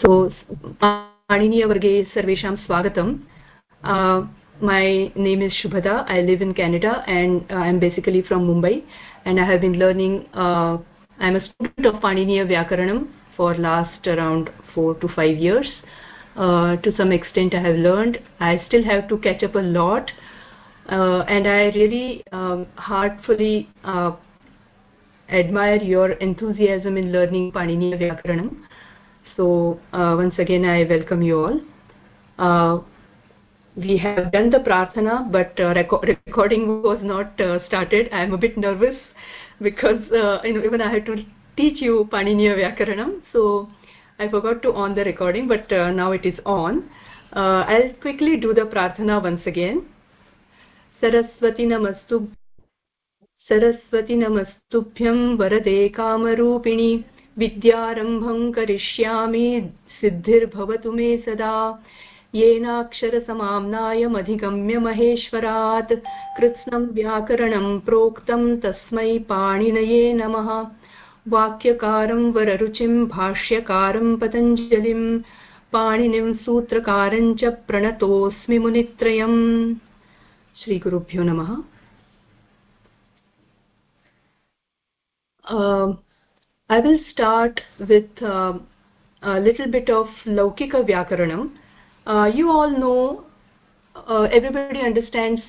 सो पाणिनीयवर्गे सर्वेषां स्वागतम् my name is shubhada i live in canada and i am basically from mumbai and i have been learning uh, i am a student of paniniya vyakaranam for last around 4 to 5 years uh, to some extent i have learned i still have to catch up a lot uh, and i really um, heartfully uh, admire your enthusiasm in learning paniniya vyakaranam so uh, once again, I welcome you all. Uh, we have done the prarthana, but uh, recording was not uh, started. I am a bit nervous because uh, you know, even I had to teach you Paniniya Vyakaranam, so I forgot to on the recording, but uh, now it is on. I'll quickly do the prarthana once again. Saraswati नमस्तु Saraswati नमस्तुभ्यं वरदे कामरूपिणी विद्यारम्भं करिष्यामि, सिद्धिर्भवतु मे सदा। येनाक्षरसमाम्नायमधिगम्य महेश्वरात्, कृत्स्नं व्याकरणं प्रोक्तं तस्मै पाणिनये नमः। वाक्यकारं वररुचिं, भाष्यकारं पतञ्जलिं, पाणिनिं सूत्रकारं च प्रणतोऽस्मि मुनित्रयम्। श्रीगुरुभ्यो नमः। I will start with uh, a little bit of Laukika Vyakaranam. Uh, you all know, uh, everybody understands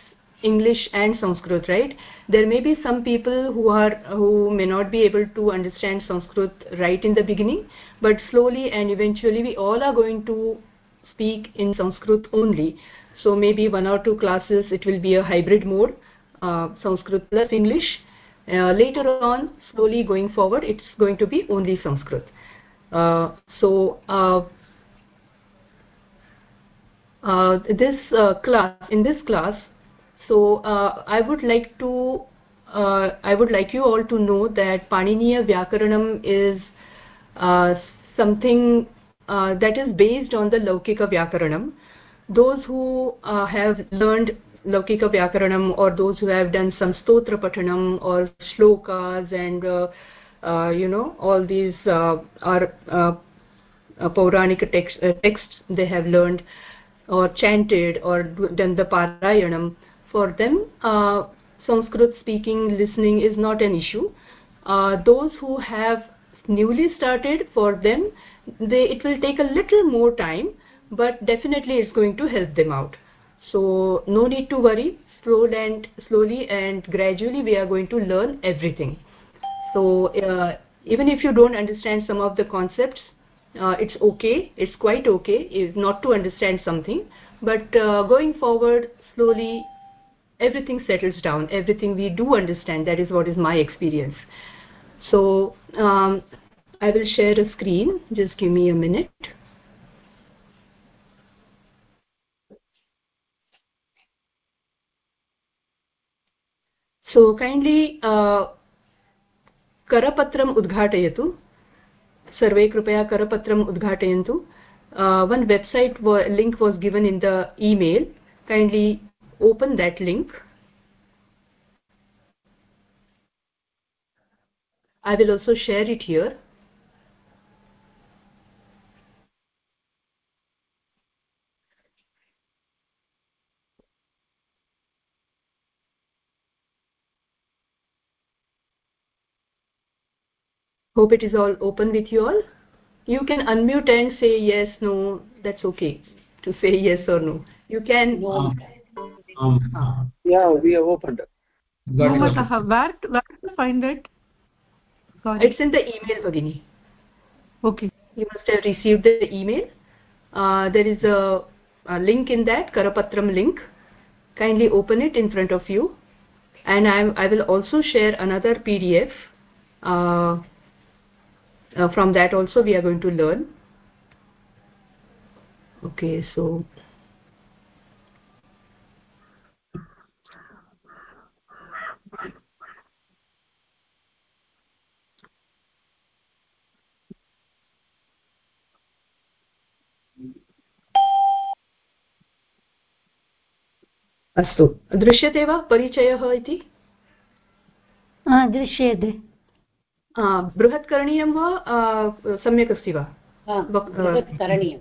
English and Sanskrit, right? There may be some people who are who may not be able to understand Sanskrit right in the beginning, but slowly and eventually we all are going to speak in Sanskrit only. So maybe one or two classes it will be a hybrid mode, uh, Sanskrit plus English, later on slowly going forward it's going to be only sanskrit. Uh, so uh, uh this uh, class in this class so uh, i would like to i would like you all to know that paniniya vyakaranam is something that is based on the laukika vyakaranam. Those who have learned Laukika Vyakaranam or those who have done some Stotra Pathanam or Shlokas and uh, uh, you know all these uh, are uh, uh, text, texts they have learned or chanted or done the Parayanam. For them Sanskrit speaking listening is not an issue. Those who have newly started for them they it will take a little more time but definitely it's going to help them out so no need to worry. Slowly and slowly and gradually we are going to learn everything. So uh, even if you don't understand some of the concepts uh, it's okay. It's quite okay. Is not to understand something. But uh, going forward slowly everything settles down. Everything we do understand. That is what is my experience. So um, i will share a screen. Just give me a minute kindly uh, करपत्रम् उद्घाटयतु सर्वे कृपया करपत्रम् उद्घाटयन्तु one website link was given in the email kindly open that link i will also share it here hope it is all open with you all. You can unmute and say yes no that's okay to say yes or no. You can. Um, um, yeah we have opened. Where, where to find it? Got it's in the email bagini okay. You must have received the email. Uh, there is a, a link in that karapatram link. Kindly open it in front of you. And I, I will also share another PDF uh, uh, from that also we are going to learn okay so अस्तु दृश्यते वा परिचयः इति दृश्यते बृहत् करणीयं वा सम्यक् अस्ति वा? करणीयं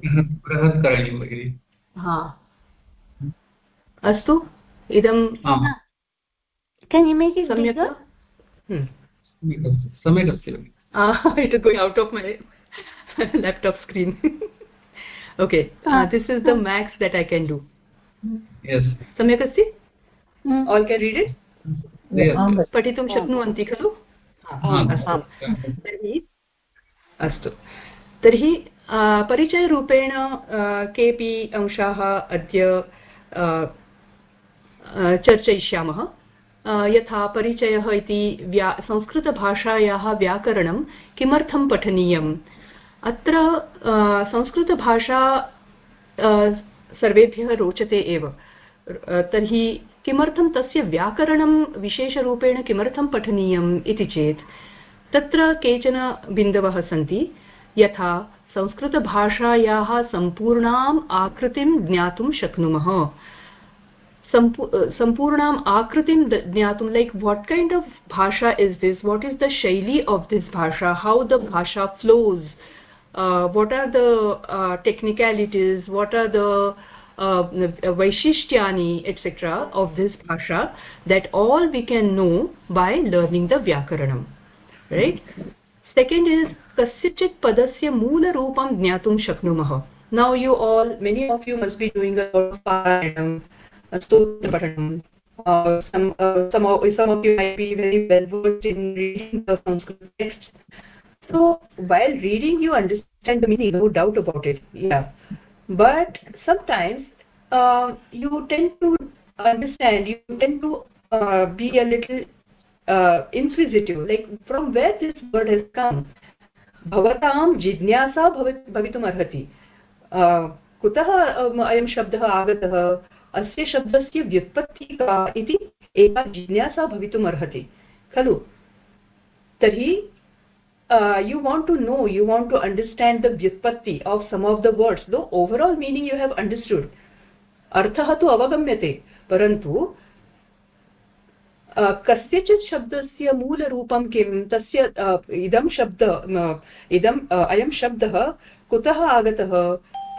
अस्तु इदं सम्यक् सम्यक् अस्ति it is going out of my laptop screen. Okay this is the max that I can do सम्यक् अस्ति? आल् केन् रीड् इट् पठितुं शक्नुवन्ति खलु? तर्हि अस्तु. तर्हि परिचयरूपेण केऽपि अंशाः अद्य चर्चयिष्यामः? यथा परिचयः इति व्या संस्कृतभाषायाः व्याकरणं किमर्थं पठनीयम्? अत्र संस्कृतभाषा सर्वेभ्यः रोचते एव। तर्हि किमर्थं तस्य व्याकरणं विशेषरूपेण किमर्थं पठनीयम् इति चेत्, तत्र केचन बिन्दवः सन्ति। यथा, संस्कृतभाषायाः सम्पूर्णाम् आकृतिं ज्ञातुं शक्नुमः। सम्पूर्णाम् आकृतिं ज्ञातुं लैक् वाट् कैण्ड् आफ् भाषा is this what is the शैली आफ् दिस् भाषा? हौ द भाषा flows what are the technicalities what are the vaishishtyani etc of this bhasha that all we can know by learning the vyakaranam right? Second is kasyachit padasya moola roopam jnatum shaknumah. Now you all many of you must be doing a lot of parayanam stotrapatanam uh, some uh, some of some of you might be very well versed in reading the sanskrit text. So while reading you understand the meaning no doubt about it. Yeah but sometimes uh, you tend to understand you tend to uh, be a little uh, inquisitive like from where this word has come भवतां जिज्ञासा भवितुम् अर्हति कुतः अयं शब्दः आगतः अस्य शब्दस्य व्युत्पत्तिः का इति एका जिज्ञासा भवितुम् अर्हति खलु तर्हि you want to know you want to understand the vyutpatti of some of the words though overall meaning you have understood अर्थः तु अवगम्यते परन्तु कस्यचित् शब्दस्य मूलरूपं किं तस्य इदं शब्द इदम् अयं शब्दः कुतः आगतः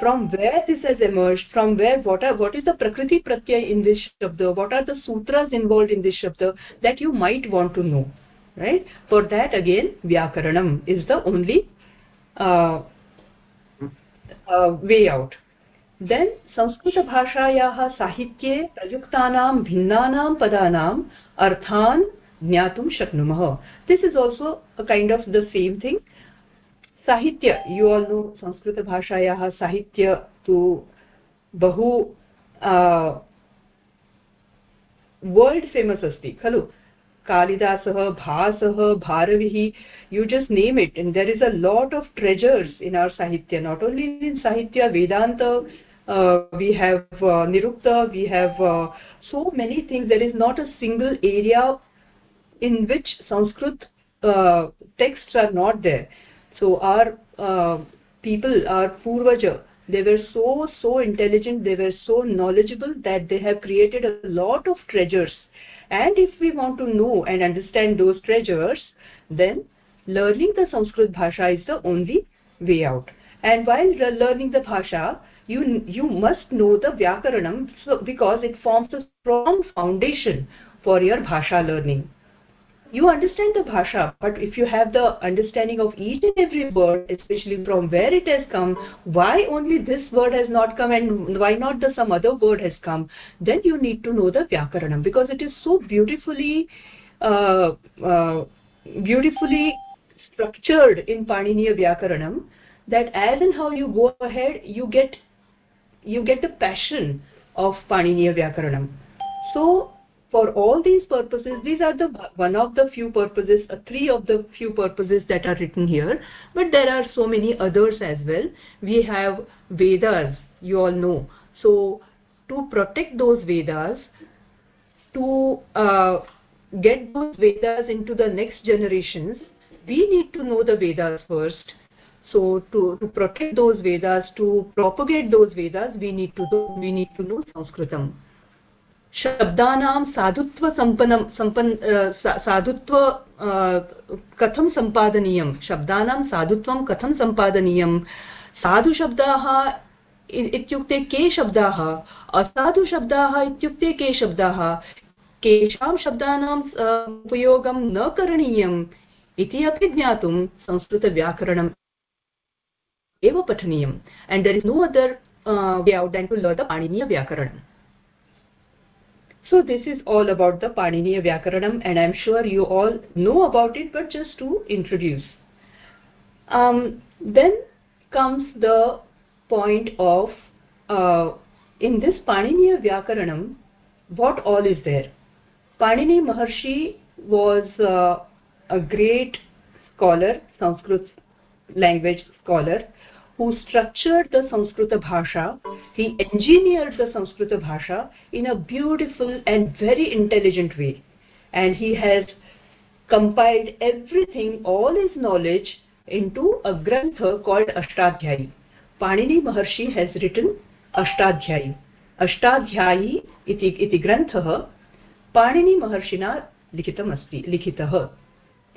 from where this has emerged from where what are what is the prakriti pratyay in this shabda what are the sutras involved in this shabda that you might want to know right? For that again vyakaranam is the only uh, uh, way out. Then संस्कृतभाषायाः साहित्ये प्रयुक्तानां भिन्नानां पदानाम् अर्थान् ज्ञातुं शक्नुमः this is also a kind of the same thing साहित्य you all no संस्कृतभाषायाः साहित्य तु बहु वर्ल्ड् फेमस् अस्ति खलु kalidasah bhasah bharvihi you just name it and there is a lot of treasures in our sahitya not only in sahitya vedanta uh, we have uh, Nirukta, we have uh, so many things. There is not a single area in which Sanskrit texts are not there. So our people, our purvajja, they were so, so intelligent, they were so knowledgeable that they have created a lot of treasures and if we want to know and understand those treasures then learning the sanskrit bhasha is the only way out. And while learning the bhasha you you must know the vyakaranam because it forms a strong foundation for your bhasha learning you understand the bhasha but if you have the understanding of each and every word especially from where it has come why only this word has not come and why not the some other word has come then you need to know the vyakaranam because it is so beautifully uh, uh, beautifully structured in paniniya vyakaranam that as and how you go ahead you get you get the passion of paniniya vyakaranam. So for all these purposes these are the one of the few purposes uh, three of the few purposes that are written here. But there are so many others as well. We have vedas you all know. So to protect those vedas to uh, get those vedas into the next generations we need to know the vedas first. So to, to protect those vedas to propagate those vedas we need to we need to know sanskritam शब्दानां साधुत्वसम्पन्नं सम्पन् साधुत्व कथं सम्पादनीयं? शब्दानां साधुत्वं कथं सम्पादनीयं? साधुशब्दाः इत्युक्ते के शब्दाः? असाधुशब्दाः इत्युक्ते के शब्दाः? केषां शब्दानाम् उपयोगं न करणीयम् इति अपि ज्ञातुं संस्कृतव्याकरणम् एव पठनीयम्. And there is no other way out to learn the पाणिनीयव्याकरणम् So this is all about the Paniniya Vyakaranam and I'm sure you all know about it but just to introduce. Um, then comes the point of uh, in this Paniniya Vyakaranam what all is there. Panini Maharshi was uh, a great scholar, Sanskrit language scholar who structured the Sanskrita Bhasha, he engineered the Sanskrita Bhasha in a beautiful and very intelligent way. And he has compiled everything, all his knowledge, into a grantha called Ashtadhyayi. Panini Maharshi has written Ashtadhyayi. Ashtadhyayi iti, iti grantha Panini महर्षिणा लिखितमस्ति लिखितः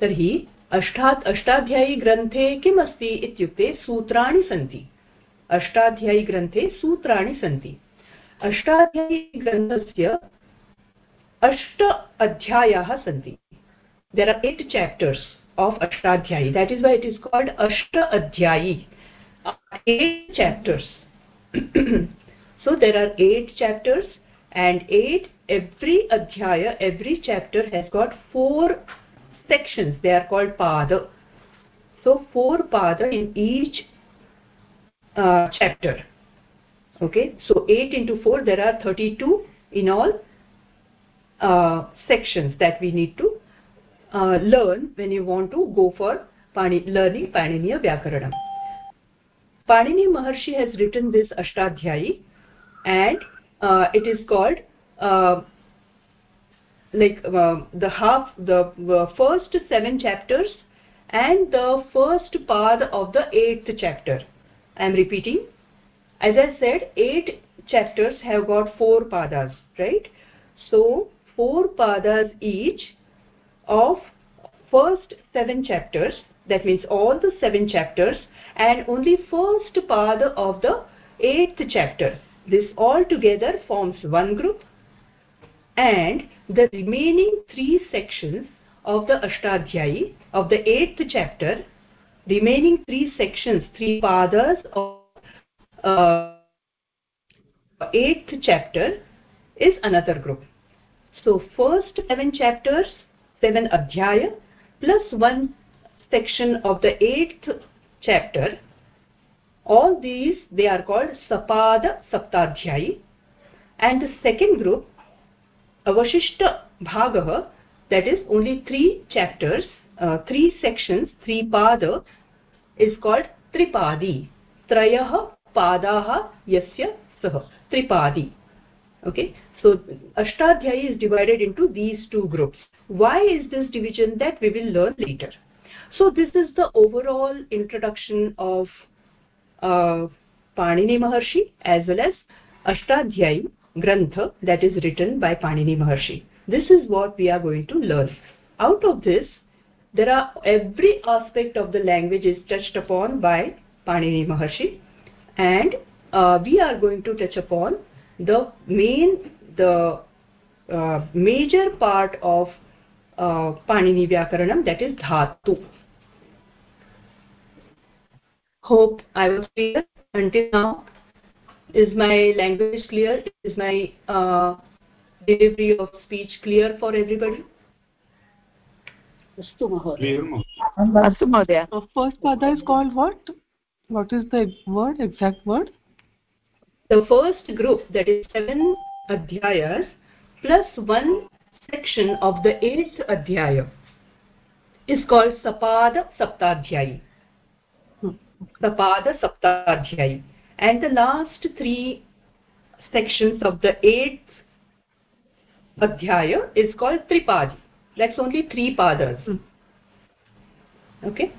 तर्हि अष्टा अष्टाध्यायी ग्रंथे किमस्ति इत्युक्ते सूत्राणि अष्टाध्यायी ग्रंथे सूत्राणि सन्ति। अष्टाध्यायी ग्रन्थस्य अष्ट अध्यायाः सन्ति। There are eight chapters of Ashtadhyayi. That is why it is called अष्ट अध्यायी। Chapters so there are eight chapters and at every अध्याय every chapter has got four sections they are called pada. So four pada in each uh, chapter. Okay? So 8 into 4 there are 32 in all uh, sections that we need to uh, learn when you want to go for Pani, learning Paniniya Vyakaranam. Panini Maharshi has written this Ashtadhyayi and uh, it is called uh, like uh, the half the first seven chapters and the first part of the eighth chapter. I am repeating. As i said eight chapters have got four padas right? So four padas each of first seven chapters that means all the seven chapters and only first pada of the eighth chapter. This all together forms one group and the remaining three sections of the Ashtadhyayi of the eighth chapter, remaining three sections, three padas of uh, eighth chapter is another group. So first seven chapters, seven adhyaya plus one section of the eighth chapter. All these they are called Sapada Saptadhyayi and the second group avashishta bhagah that is only three chapters uh, three sections three pada is called tripadi trayah padaah yasya sah tripadi okay? So ashtadhyayi is divided into these two groups. Why is this division that we will learn later? So this is the overall introduction of uh, panini maharshi as well as ashtadhyayi grantha that is written by Panini Maharshi. This is what we are going to learn. Out of this, there are every aspect of the language is touched upon by Panini Maharshi and uh, we are going to touch upon the main, the uh, major part of uh, Panini Vyakaranam that is Dhatu. Hope I was clear until now is my language clear? Is my uh, delivery of speech clear for everybody? Astu mahodaya. So first pada is called what? What is the word exact word? The first group that is seven adhyayas plus one section of the eighth adhyaya is called sapada saptadhyayi hmm. sapada saptadhyayi and the last three sections of the eighth adhyaya is called tripadi that's only three padas mm. okay?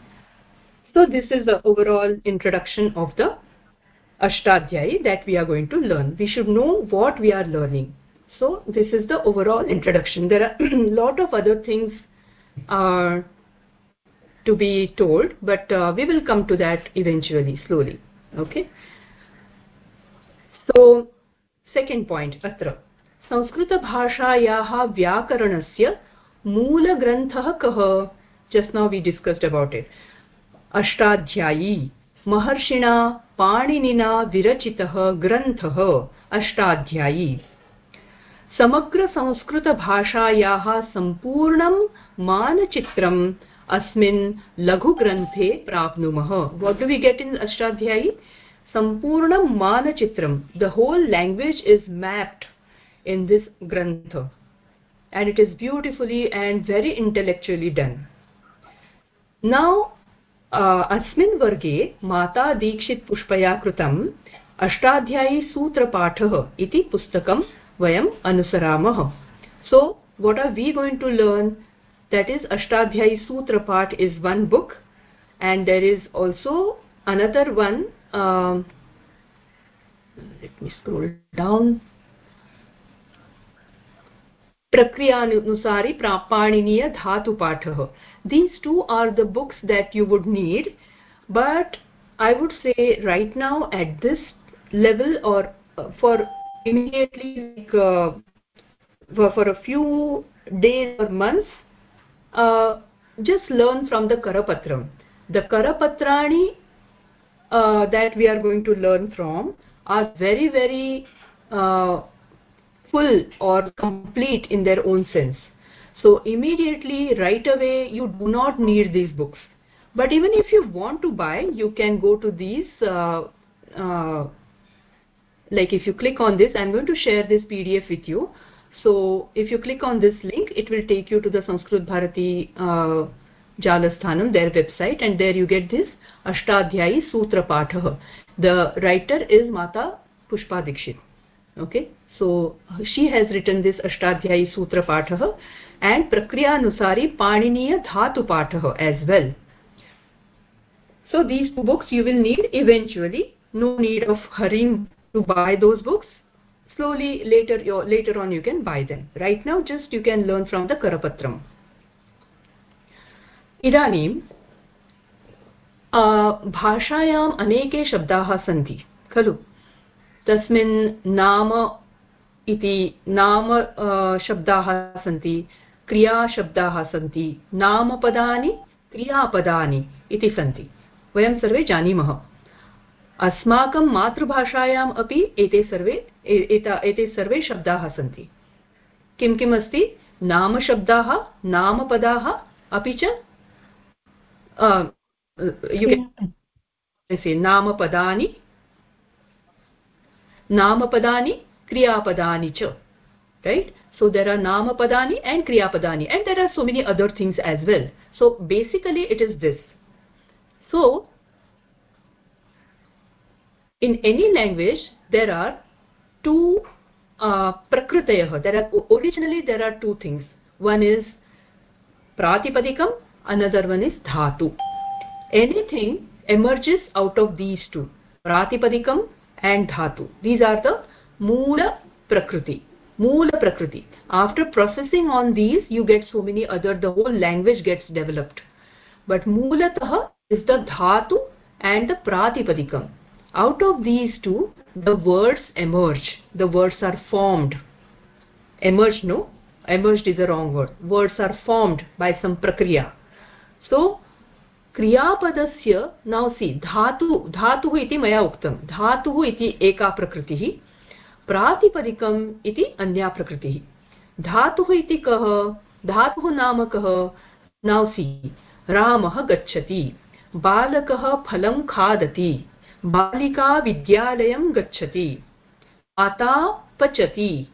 So this is the overall introduction of the ashtadhyayi that we are going to learn. We should know what we are learning. So this is the overall introduction. There are a lot of other things uh, to be told but uh, we will come to that eventually slowly. Okay so, second point atra संस्कृतभाषायाः व्याकरणस्य मूलग्रन्थः कः? Just now we discussed about it Ashtadhyayi. महर्षिणा पाणिनिना विरचितः ग्रन्थः। अष्टाध्यायी। समग्रसंस्कृतभाषायाः सम्पूर्णं मानचित्रम् अस्मिन् लघुग्रन्थे प्राप्नुमः। What do we get in Ashtadhyayi? संपूर्ण मानचित्रम the whole language is mapped in this ग्रंथ and it is beautifully and very intellectually done now अस्मिन् वर्गे माता दीक्षित पुष्पया कृतम् अष्टाध्यायी सूत्रपाठः इति पुस्तकं वयम् अनुसरामः. So what are we going to learn that is Ashtadhyayi सूत्रपाठ is one book and there is also another one uh, let me scroll down प्रक्रियानुसारी पाणिनीय धातुपाठः these two are the books that you would need but i would say right now at this level or uh, for immediately like uh, for, for a few days or months uh, just learn from the karapatram the karapatrani uh, that we are going to learn from are very very uh, full or complete in their own sense. So immediately right away you do not need these books. But even if you want to buy you can go to these uh, uh, like if you click on this i'm going to share this pdf with you. So if you click on this link it will take you to the sanskrit bharati uh, jalasthanam their website and there you get this ashtadhyayi sutra pathah the writer is mata pushpa dikshit okay so she has written this ashtadhyayi sutra pathah and prakriyānusāri paniniya dhatu pathah as well so these two books you will need eventually no need of hurrying to buy those books slowly later later on you can buy them right now just you can learn from the karapatram इदानीं भाषायाम् अनेके शब्दाः सन्ति, खलु? तस्मिन् नाम इति नाम शब्दाः सन्ति, क्रियाशब्दाः सन्ति, नामपदानि, क्रियापदानि इति सन्ति। वयं सर्वे जानीमः। अस्माकं मातृभाषायाम् अपि एते सर्वे एते सर्वे शब्दाः सन्ति। किं किम् अस्ति नामशब्दाः, नामपदाः अपि च नामपदानि नामपदानि क्रियापदानि च रैट् सो देर् आर् नामपदानि and क्रियापदानि and there are so many other things as well so basically it is this so in any language there are two प्रकृतयः there are originally there are two things one is प्रातिपदिकं another one is dhatu anything emerges out of these two pratipadikam and dhatu these are the Moola Prakriti. Moola Prakriti. After processing on these, you get so many other, the whole language gets developed. But Moolatah is the Dhatu and the Pratipadikam. Out of these two, the words emerge. The words are formed. Emerge, no? Emerged is a wrong word. Words are formed by some prakriya. So, क्रियापदस्य now see धातु धातुः इति मया उक्तं। धातुः इति एका प्रकृतिः प्रातिपदिकम् इति अन्या प्रकृतिः। धातुः इति कः? धातुः नाम कः? नासी रामः गच्छति बालकः फलं खादति बालिका विद्यालयं गच्छति माता पचति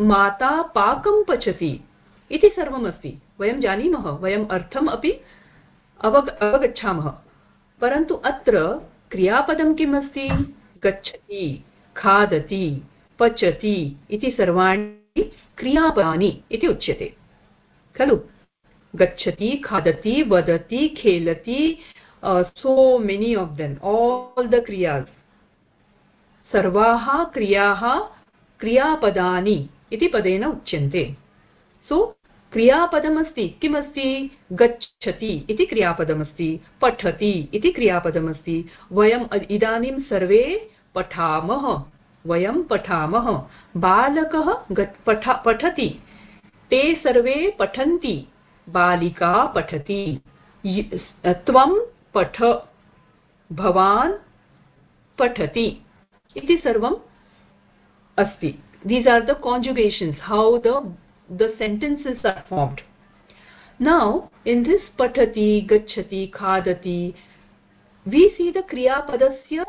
माता पाकं पचति इति सर्वमस्ति। वयं जानीमः वयम् अर्थम् अपि अवग, अवगच्छामः। परन्तु अत्र क्रियापदं किम् अस्ति? गच्छति, खादति, पचति इति सर्वाणि क्रियापदानि इति उच्यते। खलु? गच्छति, खादति, वदति, खेलति so many of them all the क्रियास्। सर्वाः क्रियाः क्रियापदानि इति पदेन उच्यन्ते। सो क्रियापदमस्ति किमस्ति? गच्छति इति क्रियापदमस्ति, पठति इति क्रियापदमस्ति। वयम् इदानीं सर्वे पठामः। वयं पठामः। बालकः पठा पठति। ते सर्वे पठन्ति। बालिका पठति। त्वं पठ भवान् पठति इति सर्वम् अस्ति। These are the conjugations how the the sentences are formed. Now, in this patati gachati khadati, we see the kriya padasya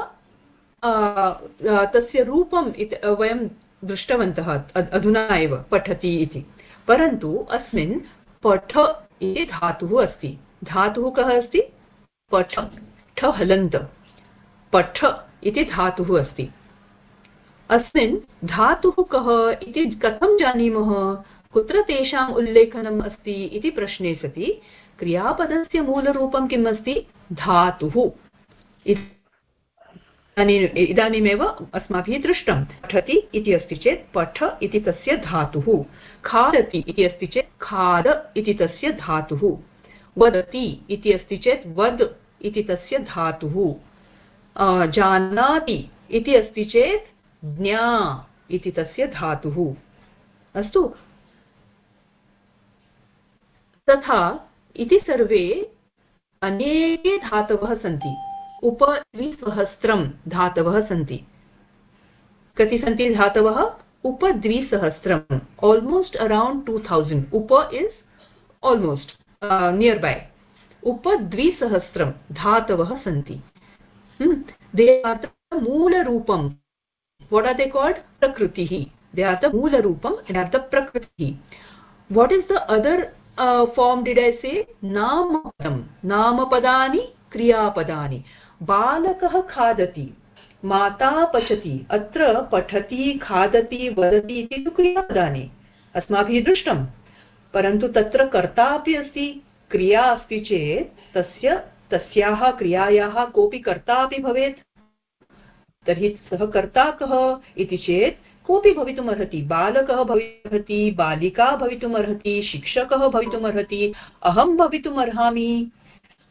तस्य रूपम् वयं दृष्टवन्तः अधुना एव पठति इति परन्तु अस्मिन् पठ इति धातुः अस्ति धातुः कः अस्ति पठ ठ हलन्त पठ इति धातुः अस्ति अस्मिन् धातुः कः इति कथं जानीमः कुत्र तेषाम् उल्लेखनम् अस्ति इति प्रश्ने सति, क्रियापदस्य मूलरूपं किम् अस्ति? धातुः। इदानीमेव अस्माभिः दृष्टं। पठति इति अस्ति चेत् पठ इति तस्य धातुः। खादति इति अस्ति चेत् खाद इति तस्य धातुः। वदति इति अस्ति चेत् वद इति तस्य धातुः। जानाति इति अस्ति चेत् ज्ञा इति तस्य धातुः। अस्तु तथा इति सर्वे अनेके धातवः सन्ति। उपद्विसहस्रं धातवः सन्ति। कति सन्ति धातवः? उपद्विसहस्रम् आल्मोस्ट् अरौण्ड् टु थौसण्ड् उप इस् आल्मोस्ट् नियर् बै उपद्विसहस्रं धातवः सन्ति। दे आर् द मूलरूपं। What are they called? prakritihi they are the moola rupam and are the prakriti what is the form did I say नामपदं, नामपदानि, क्रियापदानि। बालकः खादति, माता पचति, अत्र पठति, खादति, वदति इति तु क्रियापदानि। अस्माभिः दृष्टं। परन्तु तत्र कर्ता अपि अस्ति, क्रिया अस्ति चेत् तस्य, तस्याः क्रियायाः कोऽपि कर्ता अपि भवेत्। तर्हि सः कर्ता कः इति चेत् कोऽपि भवितुम् अर्हति बालकः भवितुमर्हति, बालिका भवितुम् अर्हति शिक्षकः भवितुम् अर्हति अहं भवितुम् अर्हामि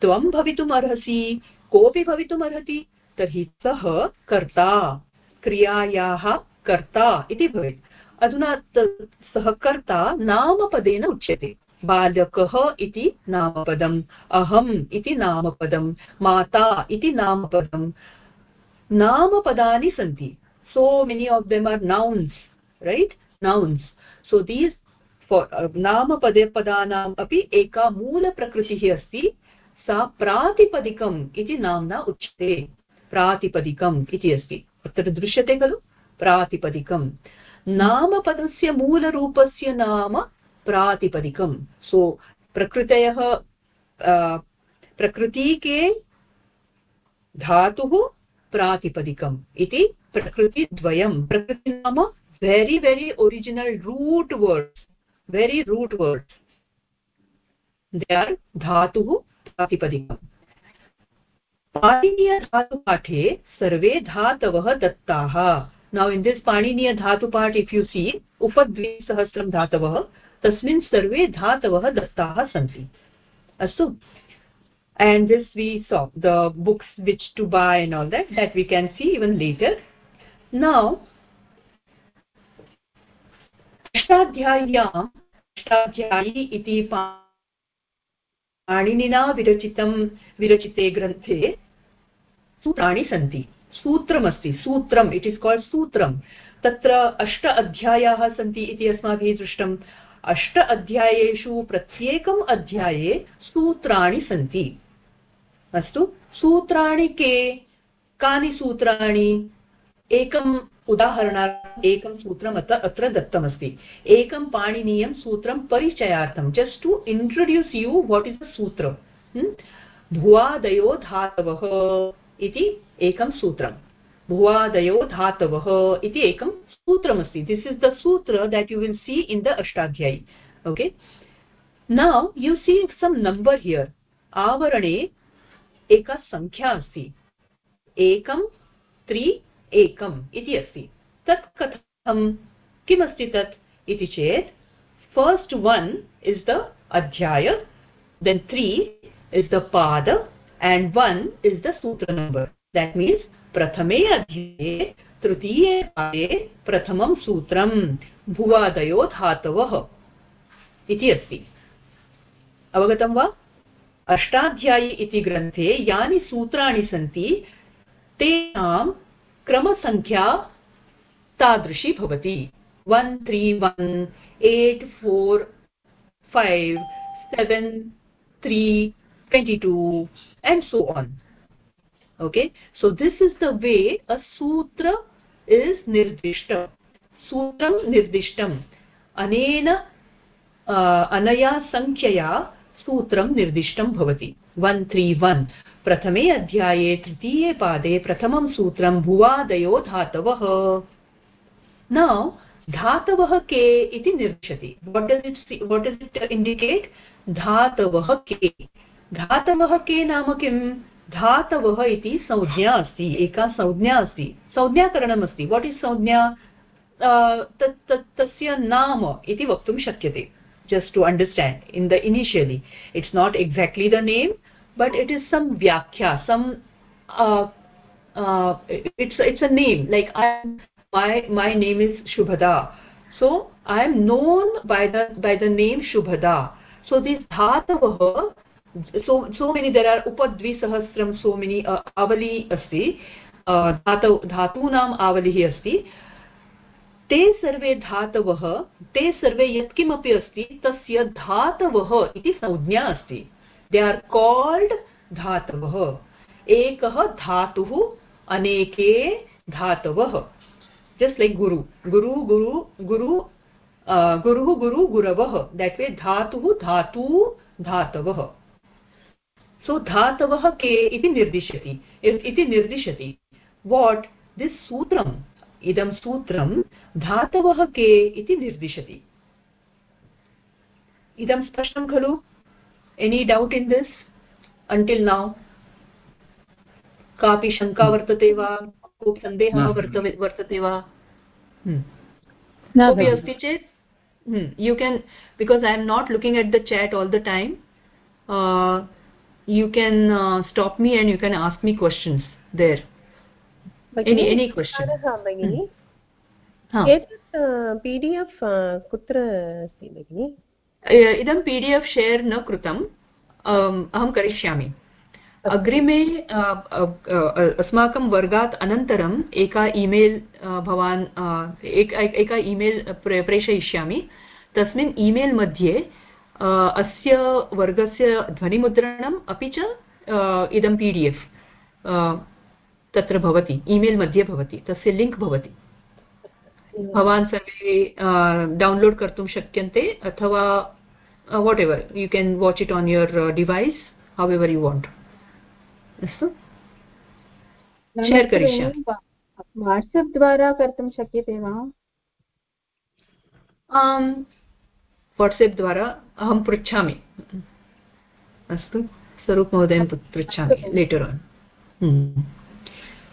त्वं भवितुम् अर्हसि कोऽपि भवितुम् अर्हति तर्हि सः कर्ता, क्रियायाः कर्ता इति भवेत्। अधुना सः कर्ता नामपदेन उच्यते। बालकः इति नामपदम्, अहम् इति नामपदं माता इति नामपदं नामपदानि सन्ति। So many of them are nouns right? Nouns. So these for uh, nama pade padanam api eka moola prakritiः अस्ति सा प्रातिपदिकम् इति नाम्ना उच्यते प्रातिपदिकम् इति अस्ति अत्र दृश्यते खलु प्रातिपदिकम् नामपदस्य मूलरूपस्य नाम प्रातिपदिकम् सो प्रकृतयः प्रकृतिके धातुः प्रातिपदिकम् इति प्रकृतिद्वयं। प्रकृति नाम very very original root words very root words they are धातुः प्रातिपदिकम्। पाणिनीयधातुपाठे सर्वे धातवः दत्ताः। नौ इन् दिस् पाणिनीयधातुपाठ इफ् यु सी उपद्विसहस्रं धातवः, तस्मिन् सर्वे धातवः दत्ताः सन्ति। अस्तु। And this we saw, the books which to buy and all that that we can see even later. Now अष्टाध्याय्याम् Ashtadhyayi इति पाणिनिना विरचितं विरचिते ग्रन्थे सूत्राणि सन्ति सूत्रमस्ति सूत्रम् इट् इस् काल्ड् सूत्रं तत्र अष्ट अध्यायाः सन्ति इति अस्माभिः दृष्टम् अष्ट अध्यायेषु प्रत्येकम् अध्याये सूत्राणि सन्ति अस्तु? सूत्राणि के? कानि सूत्राणि? एकम् उदाहरणार्थम्, एकं सूत्रम् अत्र अत्र दत्तमस्ति. एकं पाणिनीयं सूत्रं परिचयार्थं. Just to introduce you what is the sutra भुवादयो धातवः इति एकं सूत्रं भुवादयो धातवः इति एकं सूत्रमस्ति. This is the sutra that you will see in the Ashtadhyayi. Okay now you see some number here आवरणे एका संख्या अस्ति। एकं, त्रि एकम् इति अस्ति। तत् कथं? किमस्ति तत्? इति चेत् first one is the adhyaya then three is the pada and one is the sutra number that means प्रथमे अध्याये, तृतीये पादे प्रथमं सूत्रं भुवादयो धातवः इति अस्ति। अवगतं वा? अष्टाध्यायी इति ग्रन्थे यानि सूत्राणि सन्ति, तेषां क्रमसङ्ख्या तादृशी भवति। One three one eight four five seven three twenty two and so on okay so this is the way a sutra is निर्दिष्ट सूत्रं निर्दिष्टम् अनेन अनया सङ्ख्यया सूत्रं निर्दिष्टं भवति। वन् त्री वन् प्रथमे अध्याये, तृतीये पादे, प्रथमं सूत्रं भुवादयो धातवः। नौ धातवः के इति निर्दिशति। वाट् डस् इट् इण्डिकेट् धातवः के। धातवः के नाम किम् धातवः इति संज्ञा अस्ति। एका संज्ञा अस्ति। संज्ञाकरणमस्ति। वाट् इस् संज्ञा? तस्य नाम इति वक्तुं शक्यते। just to understand in the initially it's not exactly the name but it is some vyakhya some uh, uh, it's it's a name like i my my name is shubhada so i am known by the by the name shubhada so this dhatavah so so many there are upadvisahasram so many uh, avali asti uh, dhatu धातूनाम् आवलिः अस्ति ते सर्वे धातवः, ते सर्वे यत्किमपि अस्ति, तस्य धातवः इति संज्ञा अस्ति। दे आर् काल्ड् धातवः। एकः धातुः, अनेके धातवः। जस्ट् लैक् गुरु। गुरु गुरु गुरु गुरुः, गुरु, गुरवः। देट् वे धातुः, धातू, धातवः। सो धातवः के इति निर्दिशति इति निर्दिशति वाट् दिस् सूत्रम्। इदं सूत्रं धातवः के इति निर्दिशति। इदं स्पष्टं खलु? Any doubt in this until now कापि शङ्का वर्तते वा? कोऽपि सन्देहः वर्तते वा? कोऽपि अस्ति चेत्? You can because I am not looking at the chat all the time you can uh, me me and you can me me questions there any any question? भगिनि एतत् पी डि एफ् कुत्र अस्ति भगिनि इदं P D F share न कृतम् अहं करिष्यामि. अग्रिमे अस्माकं वर्गात् अनन्तरम् एका ईमेल् भवान् एका ईमेल् प्रेषयिष्यामि. तस्मिन् ईमेल् मध्ये अस्य वर्गस्य ध्वनिमुद्रणम् अपि च इदं पी डि एफ् तत्र भवति ईमेल् मध्ये भवति तस्य लिङ्क् भवति। भवान् सर्वे डौन्लोड् कर्तुं शक्यन्ते अथवा whatever you can watch it on your device however you want अस्तु? शेर् करिष्यामि वाट्सप् द्वारा कर्तुं शक्यते वा? वाट्सेप् द्वारा अहं पृच्छामि। अस्तु? स्वरूप् महोदयं पृच्छामि लेटर् आन्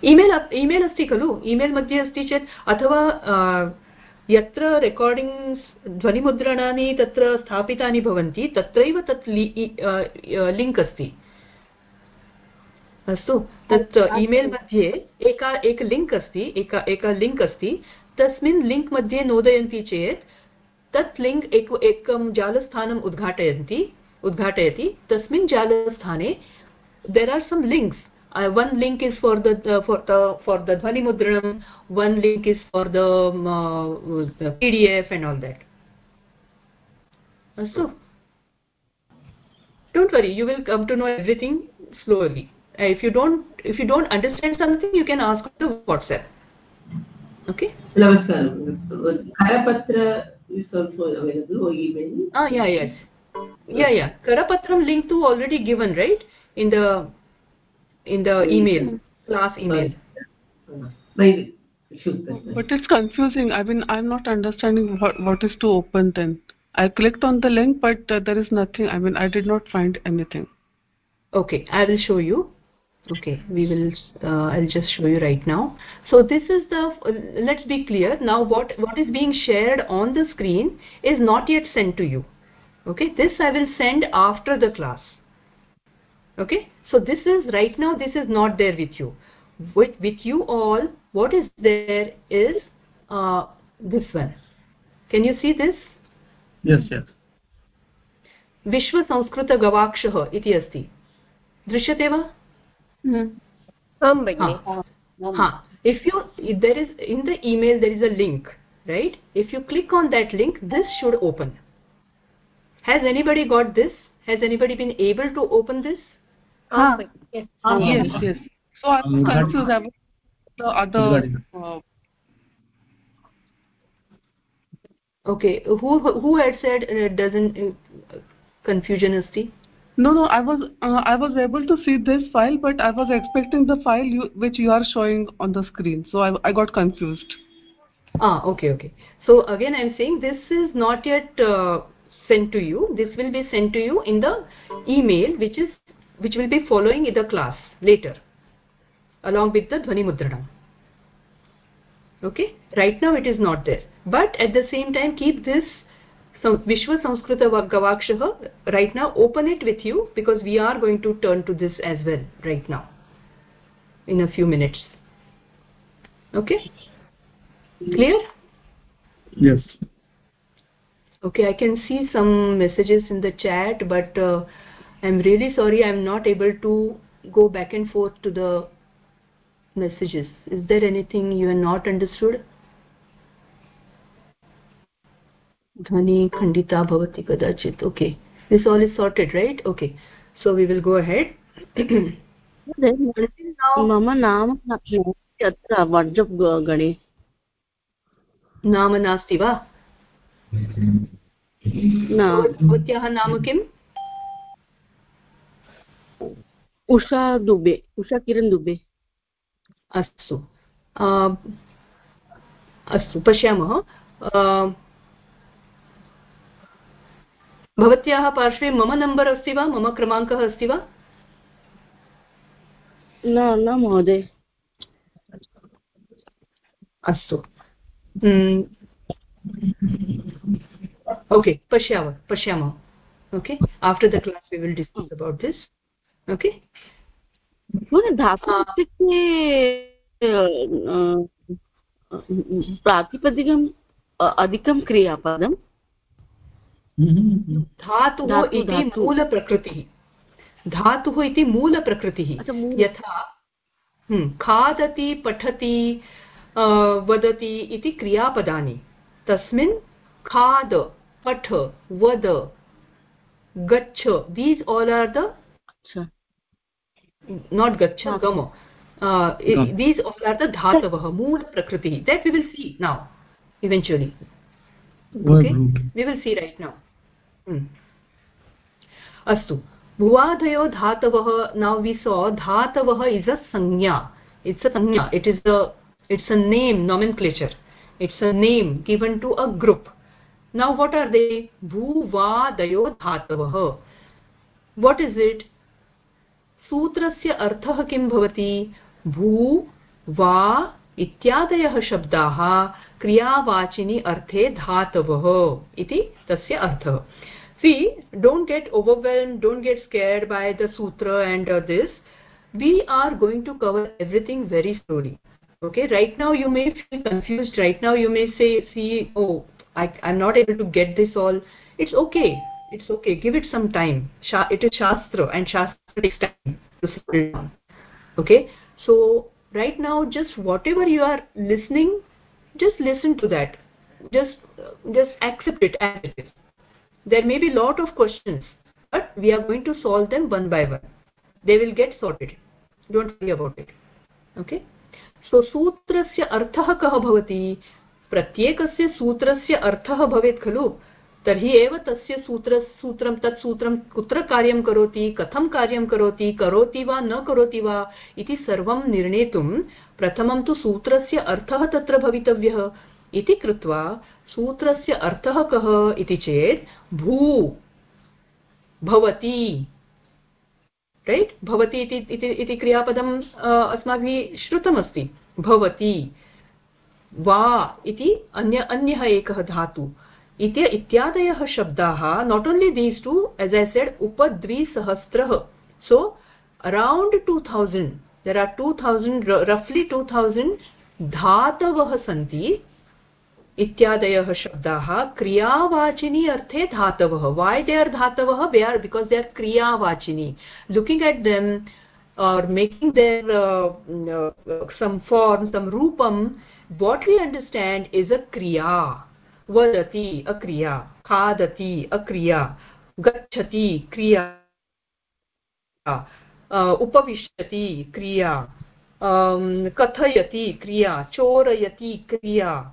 ईमेल् ईमेल् अस्ति खलु? ईमेल् मध्ये अस्ति चेत् अथवा यत्र रेकार्डिङ्ग्स् ध्वनिमुद्रणानि तत्र स्थापितानि भवन्ति तत्रैव तत् लिङ्क् अस्ति। अस्तु? तत् ईमेल् मध्ये एका एक लिङ्क् अस्ति एका एका लिङ्क् अस्ति। तस्मिन् लिङ्क् मध्ये नोदयन्ति चेत् तत् लिङ्क् एक एकं जालस्थानम् उद्घाटयन्ति उद्घाटयति। तस्मिन् जालस्थाने there are some links one link is for the uh, for the for the dhvani mudranam one link is for the, um, uh, the pdf and all that. So don't worry you will come to know everything slowly. Uh, if you don't if you don't understand something you can ask to whatsapp. Okay? Karapatra is also available or email? Ah yeah yes. Yeah yeah. Karapatram link to already given right? In the in the email class email. Maybe but it's confusing i mean i'm not understanding what what is to open then. I clicked on the link but uh, there is nothing i mean i did not find anything. Okay i will show you. Okay we will uh, i'll just show you right now. So this is the let's be clear now what what is being shared on the screen is not yet sent to you. Okay this i will send after the class. Okay so this is right now this is not there with you with with you all what is there is uh, this one can you see this yes yes विश्वसंस्कृतगवाक्षः इति अस्ति दृश्यते वा आं भगिनि ha if you if there is in the email there is a link right if you click on that link this should open has anybody got this has anybody been able to open this आं भगिनि Yes yes yes so i was confused i was the other uh, okay. Who who had said uh, doesn't uh, confusion asti no no i was uh, i was able to see this file but i was expecting the file you, which you are showing on the screen. So i, I got confused. Ah okay okay. So again i'm saying this is not yet uh, sent to you. This will be sent to you in the email which is which will be following in the class later along with the dhvani mudranam okay right now it is not there but at the same time keep this Vishwa Samskrita Gavakshah, right now open it with you because we are going to turn to this as well right now in a few minutes. Okay? Clear? Yes. Okay, I can see some messages in the chat, but uh, I'm really sorry I'm not able to go back and forth to the messages. Is there anything you have not understood? ध्वनि खण्डिता भवति कदाचित् okay this all is sorted right okay so we will go ahead मम नाम अत्र वर्जप् गणे नाम नास्ति वा भवत्याः नाम किम् उषा दुबे उषा किरण दुबे। अस्तु। अस्तु पश्यामः। भवत्याः पार्श्वे मम नम्बर् अस्ति वा? मम क्रमाङ्कः अस्ति वा? न न महोदय। अस्तु। ओके पश्यामः पश्यामः। Okay after the class we will discuss about this. Okay. धातु इत्युक्ते प्रातिपदिकम् अधिकं क्रियापदम्। धातुः इति मूलप्रकृतिः धातुः इति मूलप्रकृतिः यथा हम्म, खादति पठति वदति इति क्रियापदानि। तस्मिन् खाद पठ वद गच्छ these all are the not गच्छ गम दीस् आर् द धातवः मूलप्रकृतिः that we will see now eventually okay? we will see right now. अस्तु भुवादयो धातवः नौ वि सो धातवः इस् अ संज्ञा it's a sanjna it is a it's a name nomenclature. It's a name given to a group. Now what are they? भूवादयो धातवः what is it? सूत्रस्य अर्थः किं भवति भू वा इत्यादयः शब्दाः क्रियावाचिनि अर्थे धातवः इति तस्य अर्थः see don't get overwhelmed don't get scared by the sutra and uh, we are going to cover everything very slowly okay right now you may feel confused right now you may say see oh I, i'm not able to get this all it's okay it's okay give it some time it is shastra and shastra takes time to settle down okay so right now just whatever you are listening just listen to that just just accept it as it is there may be lot of questions but we are going to solve them one by one they will get sorted don't worry about it okay so सूत्रस्य अर्थः कः भवति प्रत्येकस्य सूत्रस्य अर्थः भवेत् खलु तर्हि एव तस्य सूत्र, सूत्रं, तत् सूत्रं कुत्र कार्यं करोति, कथं कार्यं करोति करोति वा न करोति वा इति सर्वं निर्णेतुं प्रथमं तु सूत्रस्य अर्थः तत्र भवितव्यः। इति कृत्वा सूत्रस्य अर्थः कः इति चेत्, भू भवति। रैट् भवति इति क्रियापदम् अस्माभिः श्रुतमस्ति। भवति वा इति अन्य, अन्यः एकः धातु। इति इत्यादयः शब्दाः not only these two as I said उपद्विसहस्रः. So around two thousand there are two thousand रफ्लि two thousand धातवः सन्ति. इत्यादयः शब्दाः क्रियावाचिनी अर्थे धातवः. वै दे आर् धातवः? They are because they are क्रियावाचिनी. Looking at them or making their uh, uh, some form some rupam what we a kriya. A kriya gachati kriya uh, upavishyati kriya um, kathayati kriya chorayati kriya